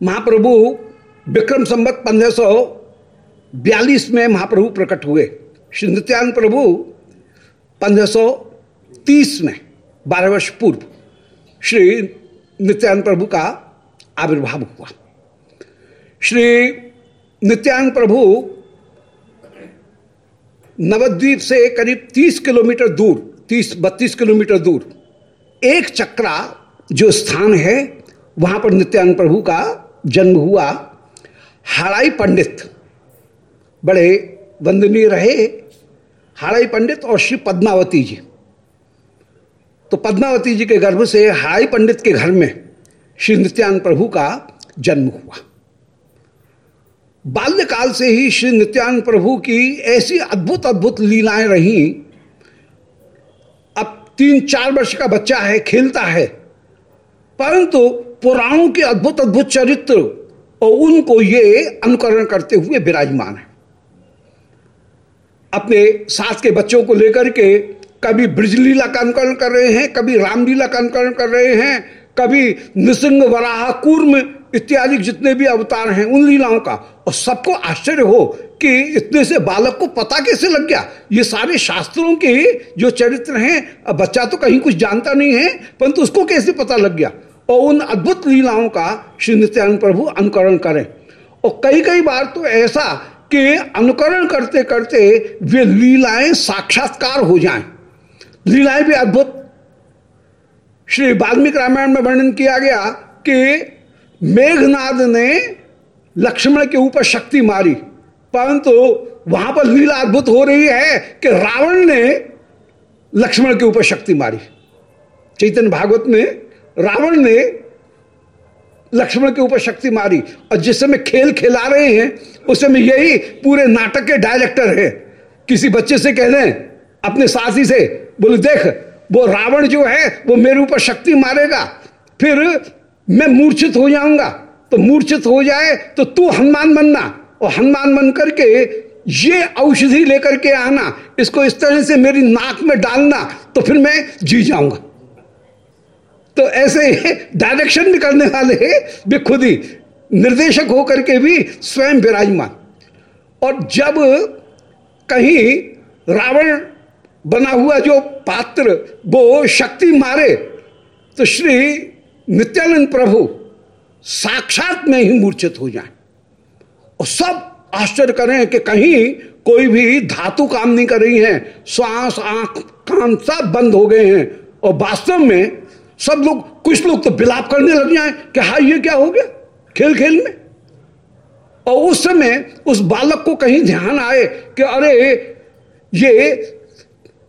महाप्रभु विक्रम संबत पंद्रह सौ बयालीस में महाप्रभु प्रकट हुए। श्री प्रभु पंद्रह सौ तीस में, बारह वर्ष पूर्व, श्री नित्यानंद प्रभु का आविर्भाव हुआ। श्री नित्यानंद प्रभु नवद्वीप से करीब 30 किलोमीटर दूर 30 32 किलोमीटर दूर, एक चक्रा जो स्थान है, वहाँ पर नित्यानंद प्रभु का जन्म हुआ। हराई पंडित बड़े वंदनीय रहे हाड़ाई पंडित और श्री पद्मावती जी। तो पद्मावती जी के गर्भ से हाड़ाई पंडित के घर में श्री नित्यानंद प्रभु का जन्म हुआ। बाल्यकाल से ही श्री नित्यानंद प्रभु की ऐसी अद्भुत अद्भुत लीलाएँ रही। अब तीन चार वर्ष का बच्चा है, खेलता है। परंतु पुराणों के अद्भुत अद्भुत चरित्र और उनको ये अनुकरण करते हुए विराजमान है। अपने साथ के बच्चों को लेकर के कभी ब्रजलीला का अनुकरण कर रहे हैं, कभी रामलीला का अनुकरण कर रहे हैं, कभी नृसिंग वराह, कूर्म इत्यादि जितने भी अवतार हैं उन लीलाओं का। और सबको आश्चर्य हो कि इतने से बालक को पता कैसे लग गया? ये सारे शास्त्रों के जो चरित्र हैं बच्चा तो कहीं कुछ जानता नहीं है, परंतु उसको कैसे पता लग गया? और उन अद्भुत लीलाओं का श्री नित्यानंद प्रभु अनुकरण करें। और कई कई बार तो ऐसा कि अनुकरण करते करते वे लीलाएँ साक्षात्कार हो जाएँ। लीलाएँ भी अद्भुत। श्री वाल्मीकि रामायण में वर्णन किया गया कि मेघनाद ने लक्ष्मण के ऊपर शक्ति मारी, परंतु वहाँ पर लीला अद्भुत हो रही है कि रावण ने लक्ष्मण के ऊपर शक्ति मारी। चैतन्य भागवत में रावण ने लक्ष्मण के ऊपर शक्ति मारी और जिस समय खेल खिला रहे हैं, उस समय यही पूरे नाटक के डायरेक्टर है। किसी बच्चे से कह दें, अपने साथी से, बोले, देख, वो रावण जो है, वो मेरे ऊपर शक्ति मारेगा। फिर मैं मूर्छित हो जाऊँगा। तो मूर्छित हो जाए तो तू हनुमान बनना। और हनुमान बन करके ये औषधि लेकर के आना, इसको इस तरह से मेरी नाक में डालना तो फिर मैं जी जाऊँगा। तो ऐसे डायरेक्शन करने वाले भी खुद ही, निर्देशक होकर के भी स्वयं विराजमान। और जब कहीं रावण बना हुआ जो पात्र, वो शक्ति मारे तो श्री नित्यानंद प्रभु साक्षात में ही मूर्छित हो जाए। और सब आश्चर्य करें कि कहीं कोई भी धातु काम नहीं कर रही है, श्वास, आँख, कान सब बंद हो गए हैं। और वास्तव में सब लोग, कुछ लोग तो बिलाप करने लग जाए कि हा ये क्या हो गया? खेल खेल में। और उस समय उस बालक को कहीं ध्यान आए कि अरे, ये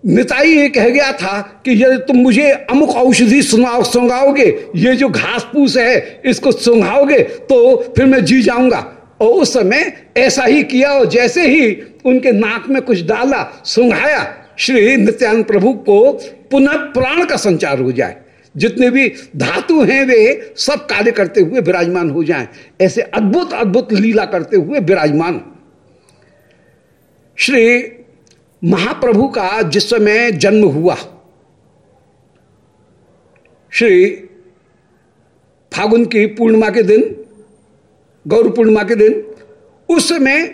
निताई ये कह गया था कि यदि तुम मुझे अमुक औषधि सुनाओ सुंगाओगे, ये जो घास फूस है, इसको सुंघाओगे तो फिर मैं जी जाऊँगा। और उस समय ऐसा ही किया और जैसे ही उनके नाक में कुछ डाला, सुंघाया, श्री नित्यानंद प्रभु को पुनः प्राण का संचार हो जाए। जितने भी धातु हैं वे सब कार्य करते हुए विराजमान हो जाएँ। ऐसे अद्भुत अद्भुत लीला करते हुए विराजमान। श्री महाप्रभु का जिस समय जन्म हुआ, श्री फागुन की पूर्णिमा के दिन, गौर पूर्णिमा के दिन, उस समय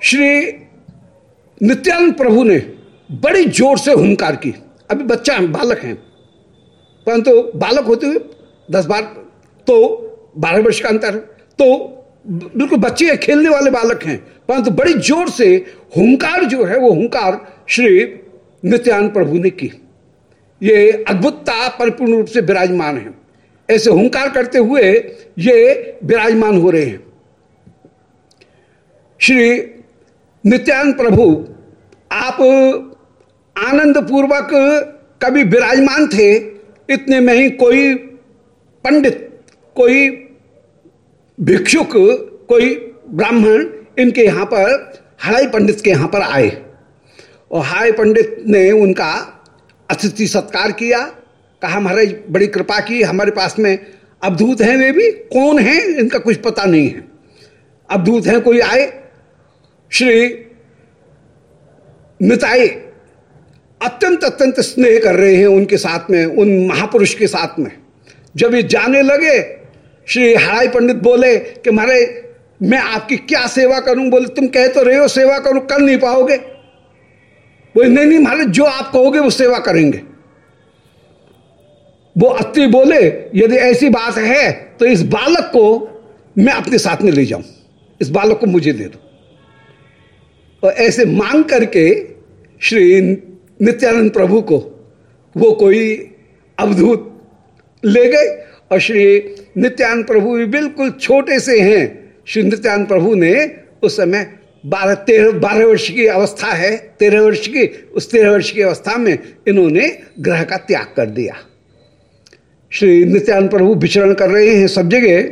श्री नित्यानंद प्रभु ने बड़ी ज़ोर से हुंकार की। अभी बच्चा है बालक हैं। परंतु तो बालक होते हुए दस बार तो बारह वर्ष का अंतर तो बिल्कुल बच्चे हैं, खेलने वाले बालक हैं। परंतु तो बड़ी ज़ोर से हुंकार जो है, वो हुंकार श्री नित्यानंद प्रभु ने की। ये अद्भुतता परिपूर्ण रूप से विराजमान है। ऐसे हुंकार करते हुए ये विराजमान हो रहे हैं। श्री नित्यानंद प्रभु, आप आनंद पूर्वक कभी विराजमान थे इतने में ही कोई पंडित, कोई भिक्षुक, कोई ब्राह्मण इनके यहाँ पर हड़ाई पंडित के यहाँ पर आए। और हाय पंडित ने उनका अतिथि सत्कार किया, कहा, महाराज, बड़ी कृपा की, हमारे पास में अवधूत हैं वे भी, कौन हैं? इनका कुछ पता नहीं है। अवधूत हैं, कोई आए? श्री मिताई अत्यंत अत्यंत स्नेह कर रहे हैं उनके साथ में, उन महापुरुष के साथ में। जब ये जाने लगे, श्री हराई पंडित बोले कि मारे, मैं आपकी क्या सेवा करूँ? बोले, तुम कह तो रहे हो सेवा करूँ, कर नहीं पाओगे। बोले, नहीं नहीं महाराज, जो आप कहोगे वो सेवा करेंगे। वो अति बोले, यदि ऐसी बात है तो इस बालक को मैं अपने साथ में ले जाऊँ। इस बालक को मुझे दे दो। और ऐसे मांग करके श्री नित्यानंद प्रभु को वो कोई अवधूत ले गए और श्री नित्यानंद प्रभु भी बिल्कुल छोटे से हैं। श्री नित्यानंद प्रभु ने उस समय बारह, तेरह, बारह वर्ष की अवस्था है। तेरह वर्ष की, उस तेरह वर्ष की अवस्था में इन्होंने ग्रह का त्याग कर दिया। श्री नित्यानंद प्रभु विचरण कर रहे हैं सब जगह।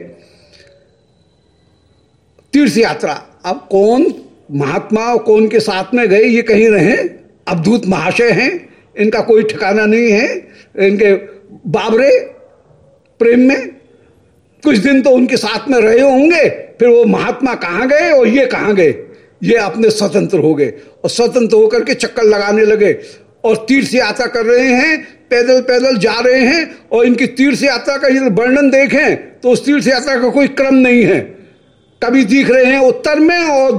तीर्थ यात्रा। अब कौन महात्मा और कौन के साथ में गए, ये कहीं रहे? अवधूत महाशय हैं, इनका कोई ठिकाना नहीं है, इनके बाबरे प्रेम में, कुछ दिन तो उनके साथ में रहे होंगे, फिर वो महात्मा कहाँ गए और ये कहाँ गए? ये अपने स्वतंत्र हो गए और स्वतंत्र होकर के चक्कर लगाने लगे और तीर्थ यात्रा कर रहे हैं, पैदल पैदल जा रहे हैं और इनकी तीर्थ यात्रा का यदि वर्णन देखें तो उस तीर्थ यात्रा का कोई क्रम नहीं है। कभी दिख रहे हैं उत्तर में और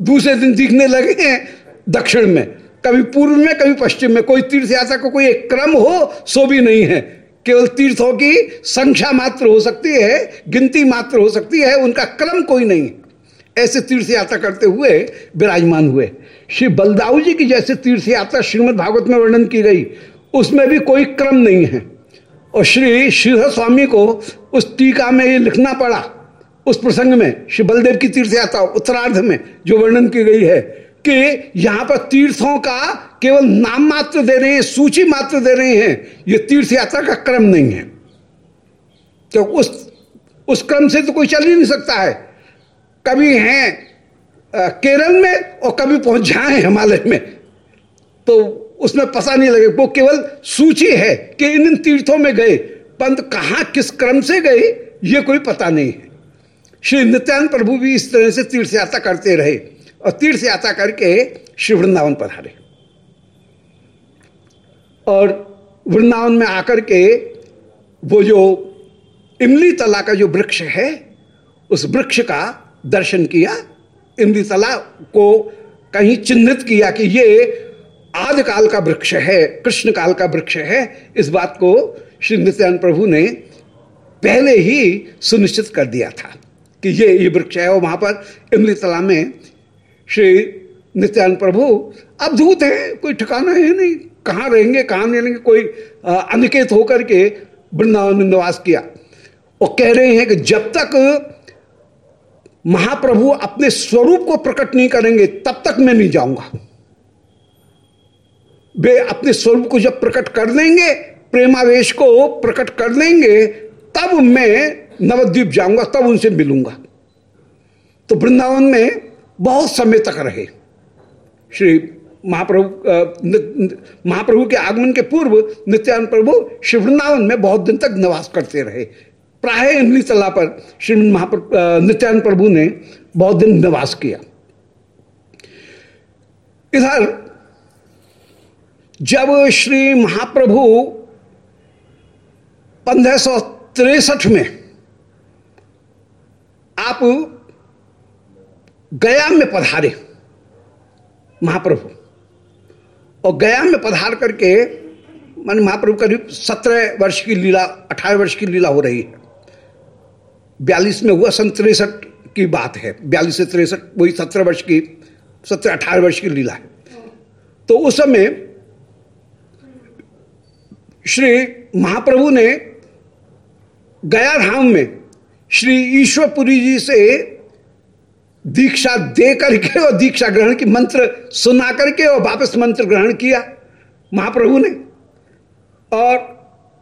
दूसरे दिन दिखने लगे हैं दक्षिण में, कभी पूर्व में, कभी पश्चिम में। कोई तीर्थ यात्रा का कोई एक क्रम हो, सो भी नहीं है। केवल तीर्थों की संख्या मात्र हो सकती है, गिनती मात्र हो सकती है, उनका क्रम कोई नहीं ऐसे तीर्थ यात्रा करते हुए विराजमान हुए। श्री बलदाऊ जी की जैसे तीर्थ यात्रा श्रीमद भागवत में वर्णन की गई, उसमें भी कोई क्रम नहीं है। और श्री श्रीधर स्वामी को उस टीका में ये लिखना पड़ा। उस प्रसंग में श्री बलदेव की तीर्थ यात्रा उत्तरार्ध में जो वर्णन की गई है कि यहाँ पर तीर्थों का केवल नाम मात्र दे रहे हैं, सूची मात्र दे रहे हैं, ये तीर्थ यात्रा का क्रम नहीं है। तो उस उस क्रम से तो कोई चल ही नहीं सकता है। कभी हैं केरल में और कभी पहुँच जाए हिमालय में तो उसमें पता नहीं लगे, वो केवल सूची है कि इन इन तीर्थों में गए पंत कहा, किस क्रम से गए, ये कोई पता नहीं है। श्री नित्यानंद प्रभु भी इस तरह से तीर्थ यात्रा करते रहे। और तीर्थ यात्रा करके श्री वृंदावन पधारे और वृंदावन में आकर के वो जो इमली तला का जो वृक्ष है, उस वृक्ष का दर्शन किया। इमली तला को कहीं चिन्हित किया कि ये आदि काल का वृक्ष है कृष्ण काल का वृक्ष है। इस बात को श्री नित्यानंद प्रभु ने पहले ही सुनिश्चित कर दिया था कि ये ये वृक्ष है और वहाँ पर इमली तला में श्री नित्यानंद प्रभु अवधूत है, कोई ठिकाना है नहीं। कहाँ रहेंगे, कहाँ नहीं रहेंगे? कोई अनिकेत होकर के वृंदावन में निवास किया। और कह रहे हैं कि जब तक महाप्रभु अपने स्वरूप को प्रकट नहीं करेंगे, तब तक मैं नहीं जाऊँगा। वे अपने स्वरूप को जब प्रकट कर देंगे, प्रेमावेश को प्रकट कर देंगे, तब मैं नवद्वीप जाऊँगा, तब उनसे मिलूँगा। तो वृंदावन में बहुत समय तक रहे। श्री महाप्रभु महाप्रभु के आगमन के पूर्व नित्यानंद प्रभु श्री वृंदावन में बहुत दिन तक निवास करते रहे। प्राय इमली तला पर श्री महाप्रभु नित्यानंद प्रभु ने बहुत दिन निवास किया। इधर, जब श्री महाप्रभु पंद्रह में आप गया में पधारे। महाप्रभु। और गया में पधार करके, मान महाप्रभु करीब सत्रह वर्ष की लीला, अठारह वर्ष की लीला हो रही है। बयालीस में हुआ सन तिरसठ की बात है। बयालीस से तिरसठ, वही सत्रह वर्ष की, सत्रह, अठारह वर्ष की लीला है। तो उस समय श्री महाप्रभु ने गया धाम में श्री ईश्वरपुरी जी से दीक्षा दे करके और दीक्षा ग्रहण की मंत्र सुना करके और वापस मंत्र ग्रहण किया। महाप्रभु ने। और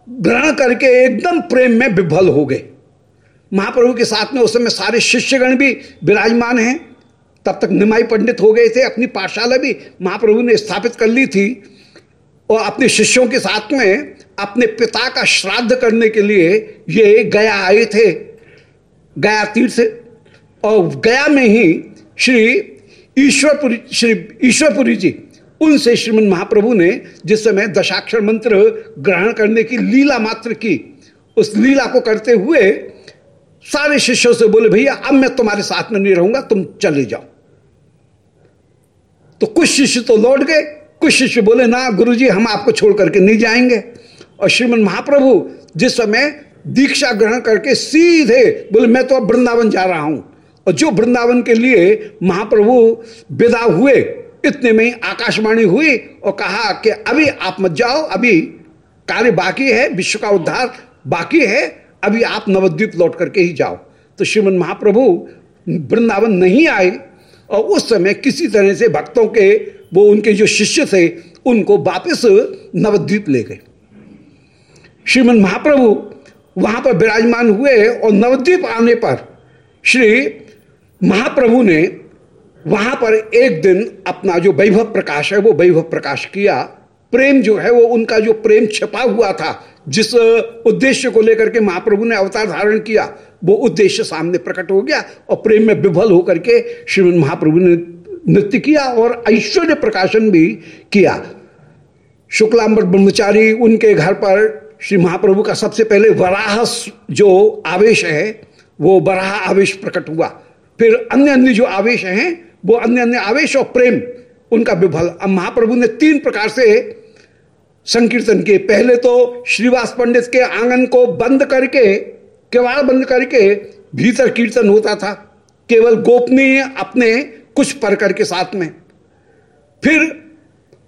ग्रहण करके एकदम प्रेम में विभल हो गए। महाप्रभु के साथ में उस समय सारे शिष्यगण भी विराजमान हैं। तब तक निमाई पंडित हो गए थे, अपनी पाठशाला भी महाप्रभु ने स्थापित कर ली थी। और अपने शिष्यों के साथ में अपने पिता का श्राद्ध करने के लिए ये गया आए थे। गया तीर्थ और गया में ही श्री ईश्वरपुरी श्री ईश्वरपुरी जी, उनसे श्रीमन महाप्रभु ने जिस समय दशाक्षर मंत्र ग्रहण करने की लीला मात्र की, उस लीला को करते हुए सारे शिष्यों से बोले, भैया, अब मैं तुम्हारे साथ में नहीं रहूँगा, तुम चले जाओ। तो कुछ शिष्य तो लौट गए। कुछ शिष्य बोले, ना, गुरुजी, हम आपको छोड़ करके नहीं जाएँगे। और श्रीमन महाप्रभु जिस समय दीक्षा ग्रहण करके सीधे बोले, मैं तो अब वृंदावन जा रहा हूँ। और जो वृंदावन के लिए महाप्रभु विदा हुए, इतने में ही आकाशवाणी हुई और कहा कि अभी आप मत जाओ, अभी कार्य बाकी है, विश्व का उद्धार बाकी है, अभी आप नवद्वीप लौट करके ही जाओ। तो श्रीमन महाप्रभु वृंदावन नहीं आए और उस समय किसी तरह से भक्तों के, वो उनके जो शिष्य थे, उनको वापस नवद्वीप ले गए। श्रीमन महाप्रभु वहाँ पर विराजमान हुए और नवद्वीप आने पर श्री महाप्रभु ने वहाँ पर एक दिन अपना जो वैभव प्रकाश है, वो वैभव प्रकाश किया। प्रेम जो है, वो उनका जो प्रेम छिपा हुआ था, जिस उद्देश्य को लेकर के महाप्रभु ने अवतार धारण किया, वो उद्देश्य सामने प्रकट हो गया और प्रेम में विफल होकर के श्रीमन महाप्रभु ने नृत्य किया और ऐश्वर्य प्रकाशन भी किया। शुक्लांबर ब्रह्मचारी उनके घर पर श्री महाप्रभु का सबसे पहले वराह जो आवेश है, वो वराह आवेश प्रकट हुआ। फिर अन्य अन्य जो आवेश हैं, वो अन्य अन्य आवेश और प्रेम, उनका विफल। अब महाप्रभु ने तीन प्रकार से संकीर्तन किए। पहले तो श्रीवास पंडित के आँगन को बंद करके, केवाड़ बंद करके भीतर कीर्तन होता था। केवल गोपनीय अपने कुछ परकर के साथ में। फिर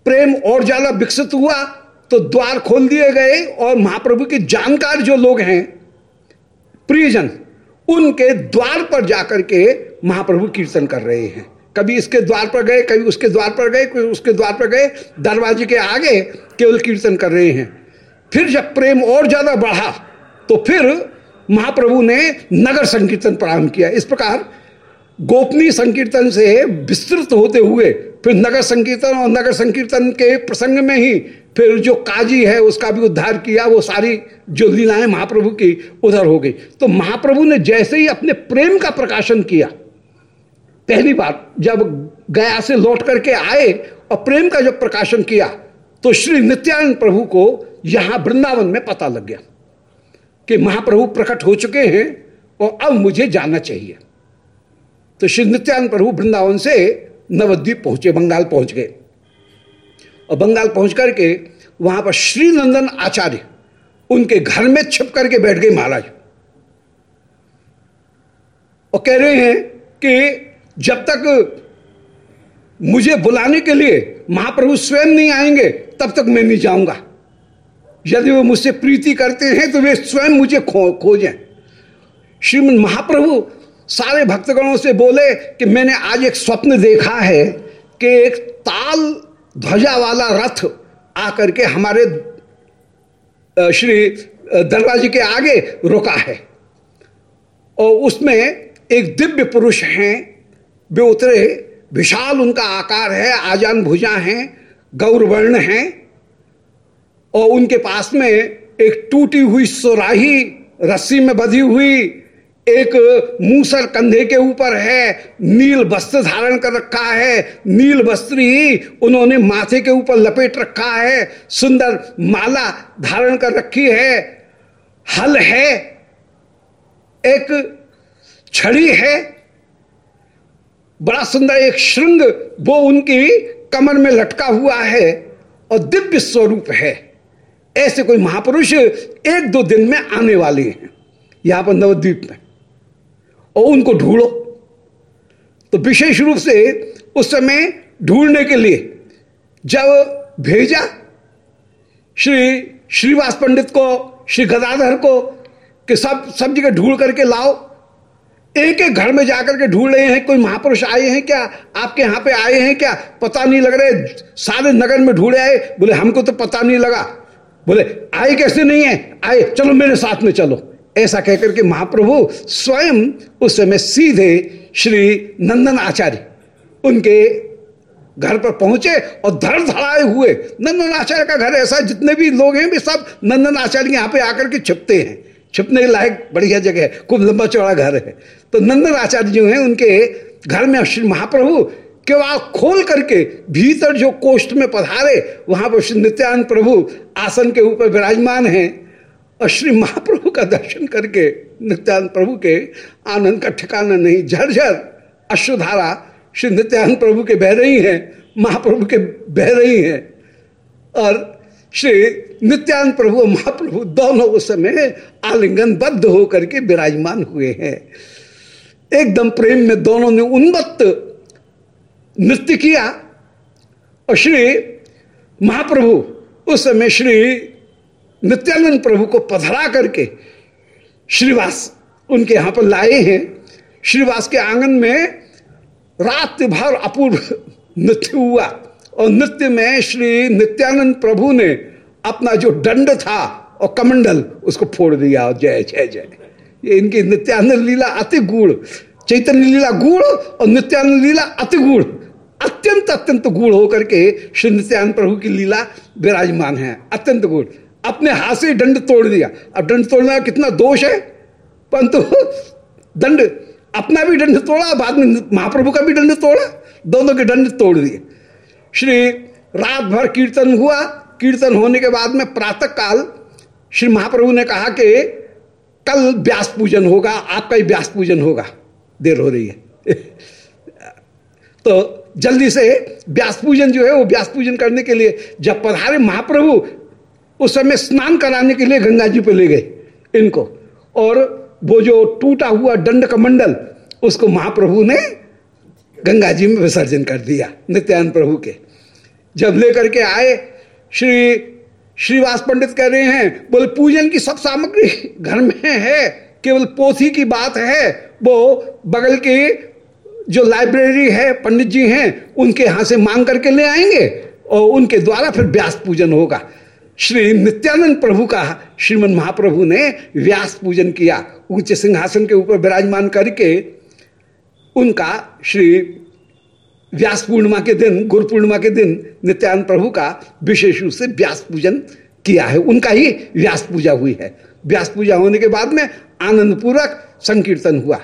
प्रेम और ज़्यादा विकसित हुआ तो द्वार खोल दिए गए और महाप्रभु के जानकार जो लोग हैं, प्रियजन उनके द्वार पर जाकर के महाप्रभु कीर्तन कर रहे हैं। कभी इसके द्वार पर गए, कभी उसके द्वार पर गए, कभी उसके द्वार पर गए, दरवाजे के आगे केवल कीर्तन कर रहे हैं। फिर जब प्रेम और ज़्यादा बढ़ा तो फिर महाप्रभु ने नगर संकीर्तन प्रारंभ किया। इस प्रकार गोपनीय संकीर्तन से विस्तृत होते हुए, फिर नगर संकीर्तन और नगर संकीर्तन के प्रसंग में ही फिर जो काजी है, उसका भी उद्धार किया, वो सारी जो लीलाएँ महाप्रभु की उधर हो गई। तो महाप्रभु ने जैसे ही अपने प्रेम का प्रकाशन किया, पहली बार जब गया से लौट करके आए और प्रेम का जब प्रकाशन किया तो श्री नित्यानंद प्रभु को यहाँ वृंदावन में पता लग गया कि महाप्रभु प्रकट हो चुके हैं और अब मुझे जाना चाहिए। तो श्री नित्यानंद प्रभु वृंदावन से नवद्वीप पहुँचे, बंगाल पहुँच गए। और बंगाल पहुँच करके वहाँ पर श्रीनंदन आचार्य उनके घर में छिप करके बैठ गए महाराज। और कह रहे हैं कि जब तक मुझे बुलाने के लिए महाप्रभु स्वयं नहीं आएँगे, तब तक मैं नहीं जाऊँगा। यदि वो मुझसे प्रीति करते हैं तो वे स्वयं मुझे खो, खोजें। श्रीमन महाप्रभु सारे भक्तगणों से बोले कि मैंने आज एक स्वप्न देखा है कि एक ताल ध्वजा वाला रथ आकर के हमारे श्री दरवाजे के आगे रुका है। और उसमें एक दिव्य पुरुष हैं, वे उतरे, विशाल उनका आकार है, आजान भुजा है, गौरवर्ण है, और उनके पास में एक टूटी हुई सुराही रस्सी में बधी हुई एक मूसर कंधे के ऊपर है, नील वस्त्र धारण कर रखा है, नील वस्त्र ही उन्होंने माथे के ऊपर लपेट रखा है, सुंदर माला धारण कर रखी है, हल है, एक छड़ी है, बड़ा सुंदर एक श्रृंग वो उनकी कमर में लटका हुआ है और दिव्य स्वरूप है। ऐसे कोई महापुरुष एक दो दिन में आने वाले हैं, यहाँ पर नवद्वीप में। और उनको ढूंढो। तो विशेष रूप से उस समय ढूँढने के लिए जब भेजा श्री श्रीवास पंडित को, श्री गदाधर को कि सब सब जगह ढूंढ करके लाओ। एक एक घर में जाकर के ढूंढ रहे हैं, कोई महापुरुष आए हैं क्या? आपके यहाँ पे आए हैं क्या? पता नहीं लग रहे सारे नगर में ढूंढे आए। बोले, हमको तो पता नहीं लगा। बोले, आए कैसे नहीं है? आए, चलो मेरे साथ में चलो। ऐसा कहकर के महाप्रभु स्वयं उस समय सीधे श्री नंदन आचार्य उनके घर पर पहुँचे और धड़ धड़ाए हुए, नंदन आचार्य का घर ऐसा जितने भी लोग हैं, भी सब नंदन आचार्य यहाँ पे आकर के छिपते हैं। छिपने लायक बढ़िया जगह है, खूब लंबा चौड़ा घर है। तो नंदन आचार्य जो है, उनके घर में श्री महाप्रभु के वहाँ खोल करके भीतर जो कोष्ठ में पधारे, वहाँ पर श्री नित्यानंद प्रभु आसन के ऊपर विराजमान हैं और श्री महाप्रभु का दर्शन करके, नित्यानंद प्रभु के आनंद का ठिकाना नहीं, झरझर अश्वधारा श्री नित्यानंद प्रभु के बह रही हैं, महाप्रभु के बह रही हैं। और श्री नित्यानंद प्रभु महाप्रभु दोनों उस समय आलिंगन बद्ध होकर के विराजमान हुए हैं। एकदम प्रेम में दोनों ने उन्मत्त नृत्य किया और श्री महाप्रभु उस समय श्री नित्यानंद प्रभु को पधरा करके श्रीवास उनके यहाँ पर लाए हैं। श्रीवास के आँगन में रात भर अपूर्व नृत्य हुआ और नृत्य में श्री नित्यानंद प्रभु ने अपना जो दंड था और कमंडल, उसको फोड़ दिया और जय जय जय। ये इनकी नित्यानंद लीला अति गुड़ चैतन्य लीला गुड़ और नित्यानंद लीला अति गुड़ अत्यंत अत्यंत गुड़ होकर के श्री नित्यानंद प्रभु की लीला विराजमान है, अत्यंत गुड़ अपने हाथ से दंड तोड़ दिया। अब दंड तोड़ना कितना दोष है? परंतु दंड अपना भी दंड तोड़ा, बाद में महाप्रभु का भी दंड तोड़ा, दोनों के दंड तोड़ दिए। श्री रात भर कीर्तन हुआ। कीर्तन होने के बाद में प्रातः काल श्री महाप्रभु ने कहा कि कल व्यास पूजन होगा, आपका ही व्यास पूजन होगा। देर हो रही है। तो जल्दी से व्यास पूजन जो है, वो व्यास पूजन करने के लिए जब पधारे महाप्रभु उस समय स्नान कराने के लिए गंगा जी पे ले गए इनको। और वो जो टूटा हुआ दंड का मंडल, उसको महाप्रभु ने गंगा जी में विसर्जन कर दिया, नित्यानंद प्रभु के। जब लेकर के आए, श्री श्रीवास पंडित कह रहे हैं, बोले, पूजन की सब सामग्री घर में है, केवल पोथी की बात है। वो बगल के जो लाइब्रेरी है, पंडित जी हैं, उनके यहाँ से मांग करके ले आएँगे और उनके द्वारा फिर व्यास पूजन होगा। श्री नित्यानंद प्रभु का श्रीमद महाप्रभु ने व्यास पूजन किया ऊँचे सिंहासन के ऊपर विराजमान करके उनका श्री व्यास पूर्णिमा के दिन, गुरु पूर्णिमा के दिन नित्यानंद प्रभु का विशेष रूप से व्यास पूजन किया है। उनका ही व्यास पूजा हुई है। व्यास पूजा होने के बाद में आनंद पूर्वक संकीर्तन हुआ।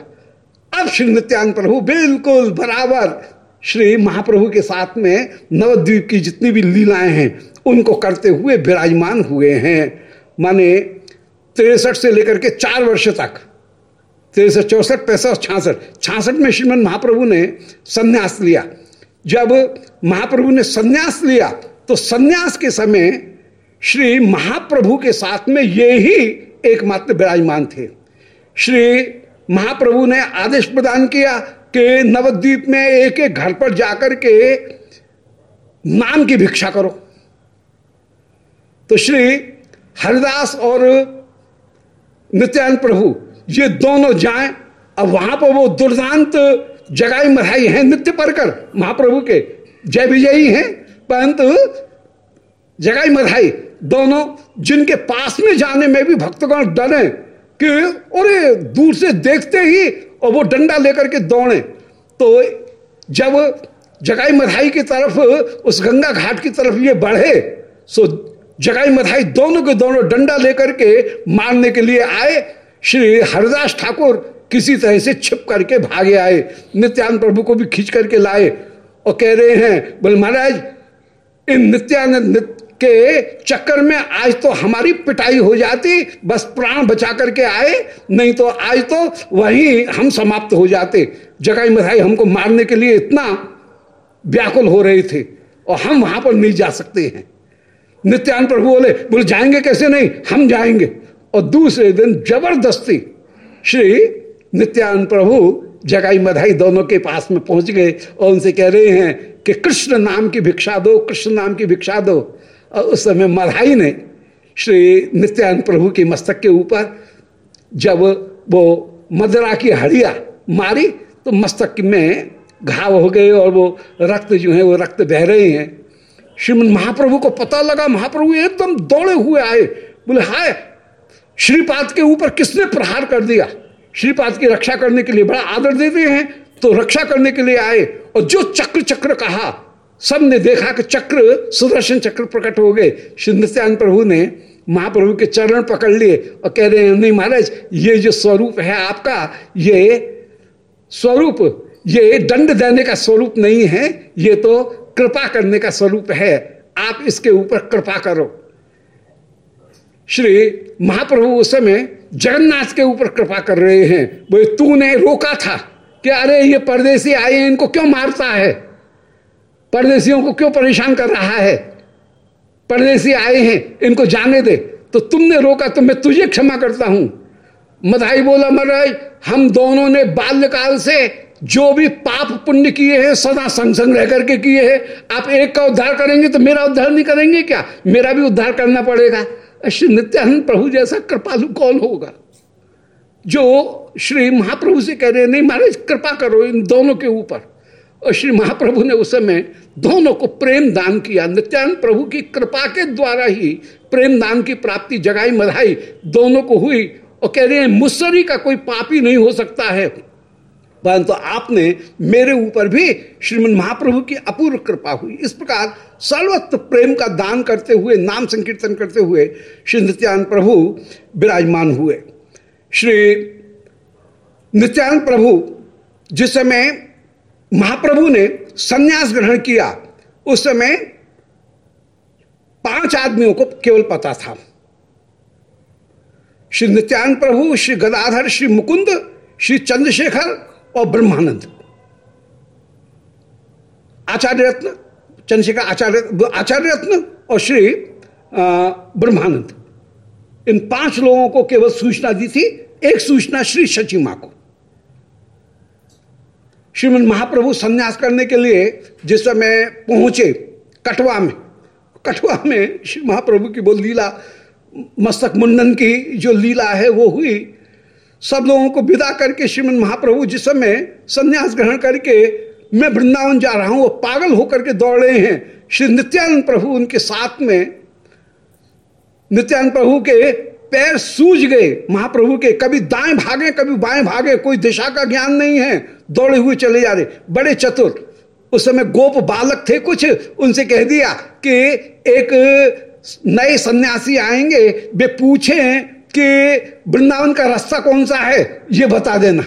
अब श्री नित्यानंद प्रभु बिल्कुल बराबर श्री महाप्रभु के साथ में नवद्वीप की जितनी भी लीलाएँ हैं, उनको करते हुए विराजमान हुए हैं। माने तिरसठ से लेकर के चार वर्ष तक। तिरसठ, चौसठ, पैंसठ छियासठ छियासठ में श्रीमद महाप्रभु ने संन्यास लिया। जब महाप्रभु ने संन्यास लिया तो संन्यास के समय श्री महाप्रभु के साथ में ये ही एकमात्र विराजमान थे। श्री महाप्रभु ने आदेश प्रदान किया कि नवद्वीप में एक एक घर पर जाकर के नाम की भिक्षा करो। तो श्री हरिदास और नित्यानंद प्रभु, ये दोनों जाएँ। अब वहाँ पर वो दुर्दांत जगाई मधाई हैं नित्य परकर महाप्रभु के। जय विजयी हैं, परंतु जगाई मधाई दोनों जिनके पास में जाने में भी भक्तगण डरे कि अरे दूर से देखते ही और वो डंडा लेकर के दौड़े। तो जब जगाई मधाई की तरफ़, उस गंगा घाट की तरफ़ ये बढ़े, सो जगाई मधाई दोनों के दोनों डंडा लेकर के मारने के लिए आए। श्री हरिदास ठाकुर किसी तरह से छिप करके भागे आए, नित्यानंद प्रभु को भी खींच करके लाए और कह रहे हैं, बोले, महाराज, इन नित्यानंद के चक्कर में आज तो हमारी पिटाई हो जाती, बस प्राण बचा करके आए, नहीं तो आज तो वही हम समाप्त हो जाते। जगाई मधाई हमको मारने के लिए इतना व्याकुल हो रहे थे, और हम वहाँ पर नहीं जा सकते हैं। नित्यान प्रभु बोले बोले, जाएँगे कैसे नहीं? हम जाएँगे। और दूसरे दिन ज़बरदस्ती श्री नित्यान प्रभु जगाई मधाई दोनों के पास में पहुँच गए और उनसे कह रहे हैं कि, कृष्ण नाम की भिक्षा दो, कृष्ण नाम की भिक्षा दो। और उस समय मधाई ने श्री नित्यानंद प्रभु के मस्तक के ऊपर जब वो मदरा की हड़िया मारी तो मस्तक में घाव हो गए और वो रक्त जो है, वो रक्त बह रहे हैं। श्रीमद महाप्रभु को पता लगा, महाप्रभु एकदम दौड़े हुए आए। बोले, हाय, श्रीपाद के ऊपर किसने प्रहार कर दिया? श्रीपाद की रक्षा करने के लिए बड़ा आदर देते हैं तो रक्षा करने के लिए आए और जो चक्र चक्र कहा सबने देखा कि चक्र, सुदर्शन चक्र प्रकट हो गए। नित्यानंद प्रभु ने महाप्रभु के चरण पकड़ लिए और कह रहे हैं, नहीं महाराज, ये जो स्वरूप है आपका, ये स्वरूप, ये दंड देने का स्वरूप नहीं है, ये तो कृपा करने का स्वरूप है। आप इसके ऊपर कृपा करो। श्री महाप्रभु उस समय जगन्नाथ के ऊपर कृपा कर रहे हैं। बोले, तूने रोका था? कि अरे, ये परदेसी आए इनको क्यों मारता है? परदेशियों को क्यों परेशान कर रहा है? परदेसी आए हैं, इनको जाने दे। तो तुमने रोका तो मैं तुझे क्षमा करता हूँ। मधाई बोला, महाराज, हम दोनों ने बाल्यकाल से जो भी पाप पुण्य किए हैं, सदा संग संग रह करके किए हैं। आप एक का उद्धार करेंगे तो मेरा उद्धार नहीं करेंगे क्या? मेरा भी उद्धार करना पड़ेगा। श्री नित्यानंद प्रभु जैसा कृपालु कौन होगा? जो श्री महाप्रभु से कह रहे हैं, नहीं महाराज, कृपा करो इन दोनों के ऊपर। और श्री महाप्रभु ने उस समय दोनों को प्रेम दान किया। नित्यानंद प्रभु की कृपा के द्वारा ही प्रेम दान की प्राप्ति जगाई मधाई दोनों को हुई और कह रहे हैं मुस्सरी का कोई पापी नहीं हो सकता है। परंतु तो आपने मेरे ऊपर भी श्रीमद महाप्रभु की अपूर्व कृपा हुई। इस प्रकार सर्वत्र प्रेम का दान करते हुए, नाम संकीर्तन करते हुए श्री नित्यानंद प्रभु विराजमान हुए। श्री नित्यानंद प्रभु जिस समय महाप्रभु ने संन्यास ग्रहण किया। उस समय पाँच आदमियों को केवल पता था। श्री नित्यानंद प्रभु, श्री गदाधर, श्री मुकुंद, श्री चंद्रशेखर और ब्रह्मानंद। आचार्य रत्न, चंद्रशेखर आचार्य आचार्य रत्न और श्री ब्रह्मानंद। इन पाँच लोगों को केवल सूचना दी थी। एक सूचना श्री शची को। श्रीमद महाप्रभु संन्यास करने के लिए जिस समय पहुँचे कटवा में कटवा में श्री महाप्रभु की वो लीला, मस्तक मुंडन की जो लीला है वो हुई। सब लोगों को विदा करके श्रीमद महाप्रभु जिस समय संन्यास ग्रहण करके मैं वृंदावन जा रहा हूँ, वो पागल होकर के दौड़ रहे हैं। श्री नित्यानंद प्रभु उनके साथ में, नित्यानंद प्रभु के पैर सूज गए, महाप्रभु के कभी दाएँ भागे, कभी बाएँ भागे, कोई दिशा का ज्ञान नहीं है। दौड़े हुए चले जा रहे। बड़े चतुर। उस समय गोप बालक थे कुछ। उनसे कह दिया कि एक नए सन्यासी आएँगे। वे पूछें कि वृंदावन का रास्ता कौन सा है? ये बता देना।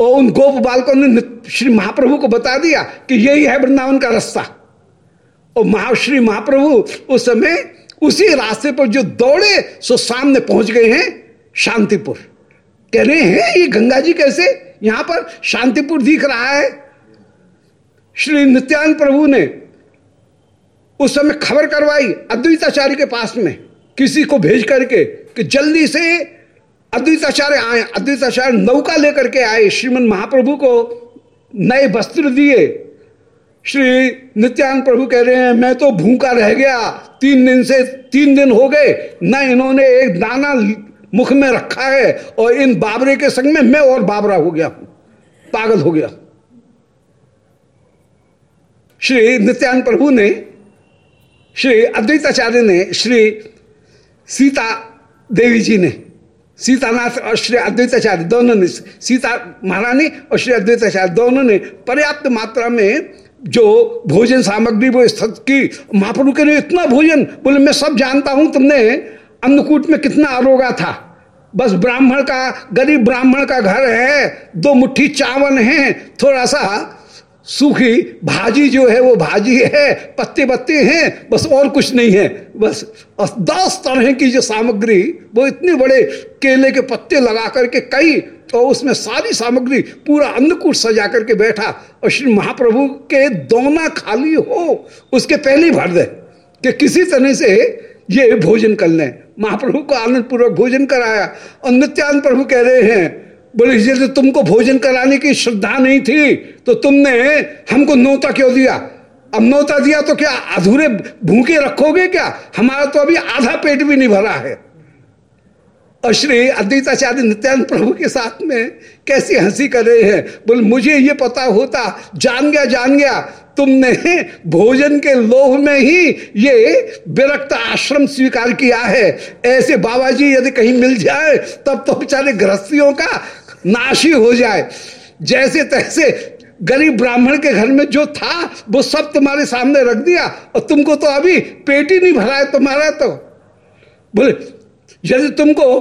और उन गोप बालकों ने श्री महाप्रभु को बता दिया कि यही है वृंदावन का रास्ता। और महाश्री महाप्रभु उस समय उसी रास्ते पर जो दौड़े, सो सामने पहुँच गए हैं शांतिपुर। कह रहे हैं, ये गंगा जी कैसे यहाँ पर शांतिपुर दिख रहा है। श्री नित्यानंद प्रभु ने उस समय खबर करवाई अद्वैताचार्य के पास में, किसी को भेज करके कि जल्दी से अद्वैताचार्य आए। अद्वैताचार्य नौका लेकर के आए, श्रीमन महाप्रभु को नए वस्त्र दिए। श्री नित्यानंद प्रभु कह रहे हैं, मैं तो भूखा रह गया, तीन दिन से तीन दिन हो गए, न इन्होंने एक दाना मुख में रखा है और इन बाबरे के संग में मैं और बाबरा हो गया हूँ, पागल हो गया श्री नित्यानंद प्रभु ने, श्री अद्वैताचार्य ने, श्री सीता देवी जी ने, सीतानाथ और श्री अद्वैताचार्य दोनों ने, सीता महारानी और श्री अद्वैताचार्य दोनों ने पर्याप्त मात्रा में जो भोजन सामग्री वो स्थित की महाप्रभु के लिए इतना भोजन, बोले, मैं सब जानता हूँ तुमने अन्नकूट में कितना आरोगा था। बस ब्राह्मण का, गरीब ब्राह्मण का घर है, दो मुट्ठी चावल है थोड़ा सा सूखी भाजी जो है, वो भाजी है पत्ते पत्ते हैं, बस और कुछ नहीं है। बस दस तरह की जो सामग्री, वो इतने बड़े केले के पत्ते लगा करके कई तो उसमें सारी सामग्री, पूरा अन्नकूट सजा करके बैठा। और श्री महाप्रभु के दोना खाली हो, उसके पहले ही भर दे, कि किसी तरह से ये भोजन कर लें। महाप्रभु को आनंद पूर्वक भोजन कराया। और नित्यानंद प्रभु कह रहे हैं, बोले यदि तुमको भोजन कराने की श्रद्धा नहीं थी तो तुमने हमको नौता क्यों दिया? अब नौता दिया तो क्या अधूरे भूखे रखोगे क्या? हमारा तो अभी आधा पेट भी नहीं भरा है। और श्री अद्वैताचार्य नित्यानंद प्रभु के साथ में कैसी हँसी कर रहे हैं। बोले, मुझे ये पता होता, जान गया जान गया तुमने भोजन के लोभ में ही ये विरक्त आश्रम स्वीकार किया है। ऐसे बाबा जी यदि कहीं मिल जाए, तब तो बेचारे गृहस्थियों का नाश ही हो जाए। जैसे तैसे गरीब ब्राह्मण के घर में जो था, वो सब तुम्हारे सामने रख दिया और तुमको तो अभी पेट ही नहीं भरा है तुम्हारा तो। बोले, यदि तुमको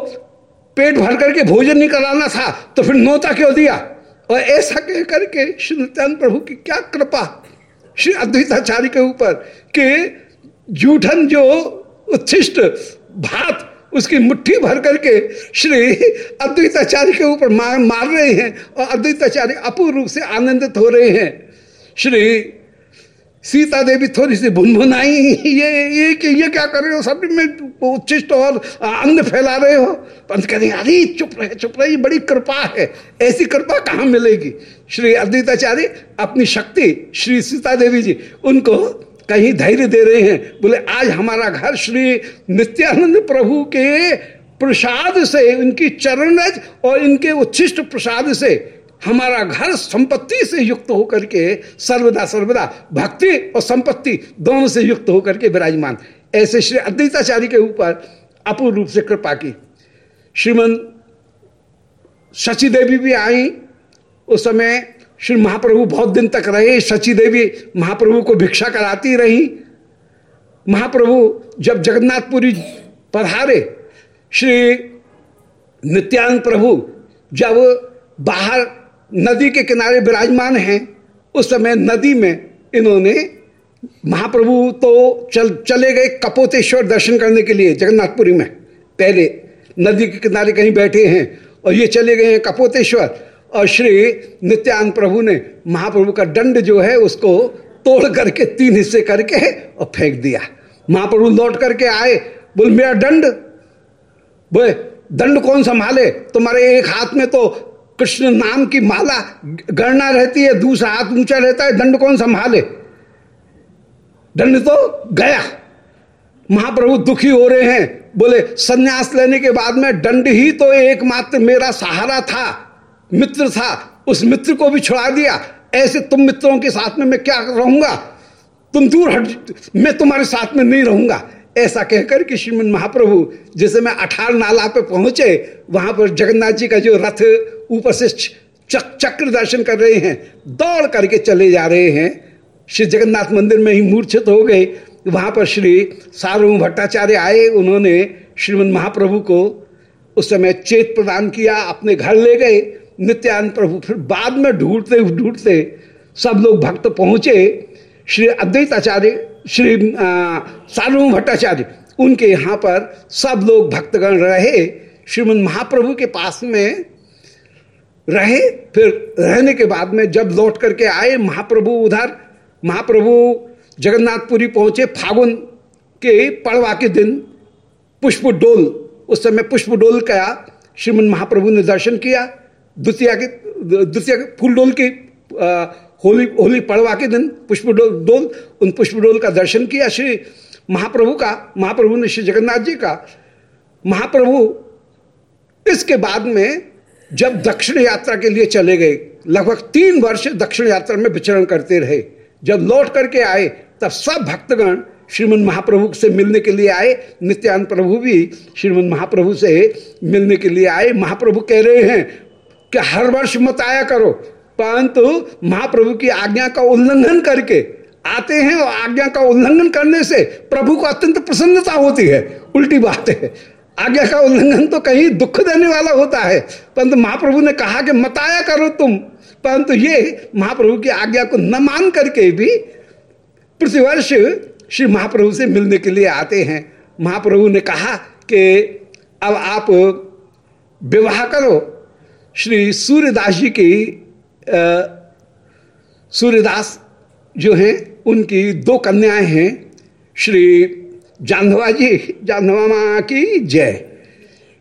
पेट भर करके भोजन नहीं कराना था तो फिर नोता क्यों दिया? और ऐसा कह करके श्री प्रभु की क्या कृपा। श्री अद्वैताचार्य के ऊपर कि जूठन जो उच्छिष्ट भात उसकी मुट्ठी भर करके श्री अद्वैताचार्य के ऊपर मार मार रहे हैं और अद्वैताचार्य अपूर्व रूप से आनंदित हो रहे हैं। श्री सीता देवी थोड़ी सी भुनभुनाई ये ये कि, ये क्या कर रहे हो? सब में उच्चिष्ट और अन्न फैला रहे हो। पंत कहते अरे, चुप रहे चुप रहे, ये बड़ी कृपा है। ऐसी कृपा कहाँ मिलेगी? श्री अद्वैताचार्य अपनी शक्ति, श्री सीता देवी जी, उनको कहीं धैर्य दे रहे हैं। बोले, आज हमारा घर श्री नित्यानंद प्रभु के प्रसाद से, इनकी चरण और इनके उच्छिष्ट प्रसाद से हमारा घर संपत्ति से युक्त होकर के सर्वदा सर्वदा भक्ति और संपत्ति दोनों से युक्त होकर के विराजमान। ऐसे श्री अद्वैताचार्य के ऊपर अपूर्ण रूप से कृपा की। श्रीमन शचि देवी भी आई। उस समय श्री महाप्रभु बहुत दिन तक रहे। शचि देवी महाप्रभु को भिक्षा कराती रही। महाप्रभु जब जगन्नाथपुरी पधारे, श्री नित्यानंद प्रभु जब बाहर नदी के किनारे विराजमान हैं। उस समय नदी में इन्होंने महाप्रभु तो चल, चले गए कपोतेश्वर दर्शन करने के लिए जगन्नाथपुरी में। पहले नदी के किनारे कहीं बैठे हैं और ये चले गए हैं कपोतेश्वर। और श्री नित्यानंद प्रभु ने महाप्रभु का दंड जो है उसको तोड़ करके तीन हिस्से करके और फेंक दिया। महाप्रभु लौट करके आए, बोल, मेरा दंड? बोले, दंड कौन संभाले? तुम्हारे एक हाथ में तो कृष्ण नाम की माला गणना रहती है, दूसरा हाथ ऊँचा रहता है, दंड कौन संभाले? दंड तो गया। महाप्रभु दुखी हो रहे हैं, बोले, सन्यास लेने के बाद में दंड ही तो एकमात्र मेरा सहारा था, मित्र था, उस मित्र को भी छुड़ा दिया। ऐसे तुम मित्रों के साथ में मैं क्या रहूँगा? तुम दूर हट, मैं तुम्हारे साथ में नहीं रहूँगा। ऐसा कहकर कि श्रीमन महाप्रभु, जिसे मैं अठार नाला पे पहुँचे, वहाँ पर जगन्नाथ जी का जो रथ ऊपर से चक, चक्र दर्शन कर रहे हैं, दौड़ करके चले जा रहे हैं। श्री जगन्नाथ मंदिर में ही मूर्छित हो गए। वहाँ पर श्री सार्वभौम भट्टाचार्य आए, उन्होंने श्रीमन महाप्रभु को उस समय चेत प्रदान किया, अपने घर ले गए। नित्यानंद प्रभु फिर बाद में ढूंढते ढूंढते सब लोग भक्त पहुँचे। श्री अद्वैताचार्य श्री सार्वभौम भट्टाचार्य, उनके यहाँ पर सब लोग भक्तगण रहे, श्रीमद महाप्रभु के पास में रहे, फिर रहने के बाद में जब लौट करके आए, महाप्रभु उधर, महाप्रभु जगन्नाथपुरी पहुँचे, फागुन के पड़वा के दिन पुष्प डोल उस समय पुष्प डोल का श्रीमन महाप्रभु ने दर्शन किया द्वितीय के द्वितीय फूल डोल के होली होली पड़वा के दिन पुष्प डोल डोल उन पुष्प डोल का दर्शन किया श्री महाप्रभु का, महाप्रभु ने श्री जगन्नाथ जी का। महाप्रभु इसके बाद में जब दक्षिण यात्रा के लिए चले गए, लगभग तीन वर्ष दक्षिण यात्रा में विचरण करते रहे। जब लौट करके आए, तब सब भक्तगण श्रीमन महाप्रभु से मिलने के लिए आए। नित्यानंद प्रभु भी श्रीमन महाप्रभु से मिलने के लिए आए। महाप्रभु कह रहे हैं कि हर वर्ष मत आया करो। परंतु महाप्रभु की आज्ञा का उल्लंघन करके आते हैं और आज्ञा का उल्लंघन करने से प्रभु को अत्यंत प्रसन्नता होती है। उल्टी बात है। आज्ञा का उल्लंघन तो कहीं दुख देने वाला होता है। परंतु महाप्रभु ने कहा कि मताया करो तुम। परंतु ये महाप्रभु की आज्ञा को न मान करके भी प्रतिवर्ष श्री महाप्रभु से मिलने के लिए आते हैं। महाप्रभु ने कहा कि अब आप विवाह करो। श्री सूर्यदास जी की सूर्यदास जो हैं, उनकी दो कन्याएँ हैं, श्री जान्हवा जी जान्हवा माँ की जय।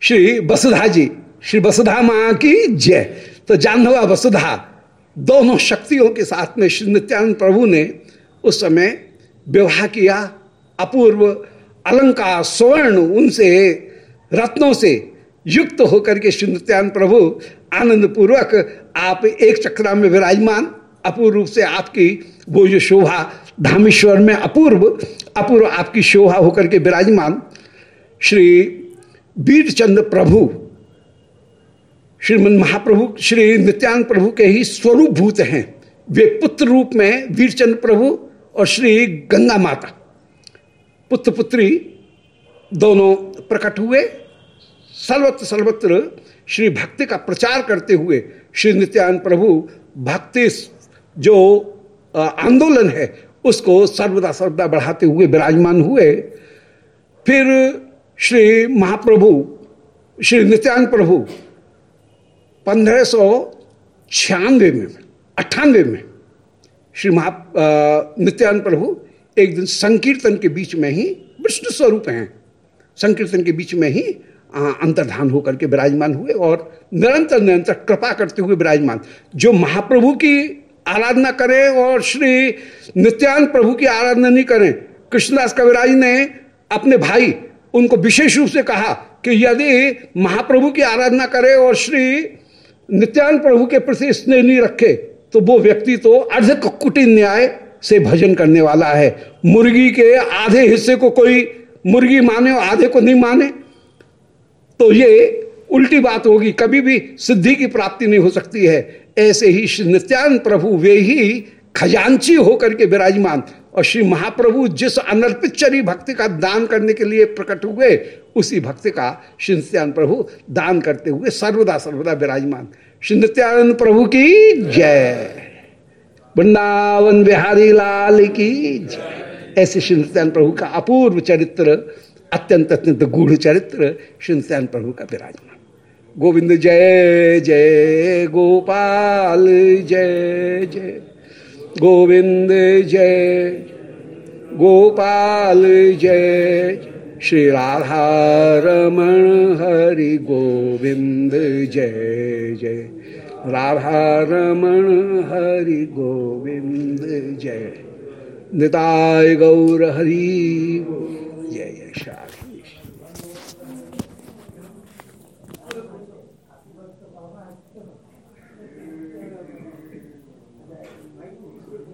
श्री वसुधा जी, श्री वसुधा माँ की जय। तो जान्हवा वसुधा दोनों शक्तियों के साथ में श्री नित्यानंद प्रभु ने उस समय विवाह किया। अपूर्व अलंकार, स्वर्ण, उनसे, रत्नों से युक्त होकर के श्री नित्यानंद प्रभु आनंद पूर्वक आप एक चक्रा में विराजमान, अपूर्व रूप से आपकी वो जो शोभा, धामेश्वर में अपूर्व अपूर्व आपकी शोभा होकर के विराजमान, श्री वीरचंद्र प्रभु, श्रीमन महाप्रभु, श्री नित्यानंद प्रभु के ही स्वरूप भूत हैं। वे पुत्र रूप में वीरचंद्र प्रभु और श्री गंगा माता। पुत्र पुत्री दोनों प्रकट हुए। सर्वत्र सर्वत्र श्री भक्ति का प्रचार करते हुए श्री नित्यानंद प्रभु भक्ति जो आंदोलन है, उसको सर्वदा सर्वदा बढ़ाते हुए विराजमान हुए। फिर श्री महाप्रभु, श्री नित्यानंद प्रभु पंद्रह सौ छियानवे में, अट्ठानवे में श्री महा नित्यानंद प्रभु एक दिन संकीर्तन के बीच में ही, विष्णु स्वरूप हैं, संकीर्तन के बीच में ही अंतर्धान होकर के विराजमान हुए और निरंतर निरंतर कृपा करते हुए विराजमान। जो महाप्रभु की आराधना करें और श्री नित्यानंद प्रभु की आराधना नहीं करें, कृष्णदास कविराज ने अपने भाई, उनको विशेष रूप से कहा कि यदि महाप्रभु की आराधना करे और श्री नित्यानंद प्रभु के प्रति स्नेह नहीं रखे तो वो व्यक्ति तो अर्ध कुटी न्याय से भजन करने वाला है। मुर्गी के आधे हिस्से को कोई मुर्गी माने और आधे को नहीं माने। तो ये उल्टी बात होगी, कभी भी सिद्धि की प्राप्ति नहीं हो सकती है। ऐसे ही श्री नित्यानंद प्रभु वे ही खजांची होकर के विराजमान। और श्री महाप्रभु जिस अनर्पित चरी भक्ति का दान करने के लिए प्रकट हुए, उसी भक्ति का श्री नित्यानंद प्रभु दान करते हुए सर्वदा सर्वदा विराजमान। श्री नित्यानंद प्रभु की जय। वृंदावन बिहारी लाल की जय। ऐसे श्री नित्यानंद प्रभु का अपूर्व चरित्र अत्यंत अत्यंत गूढ़ चरित्र श्री नित्यानंद प्रभु का विराजमान। गोविंद जय जय गोपाल, जय जय। गोविंद जय, गोपाल जय। श्री राधा रमण हरि गोविंद जय जय। राधा रमण हरि गोविंद जय। निताय गौर हरि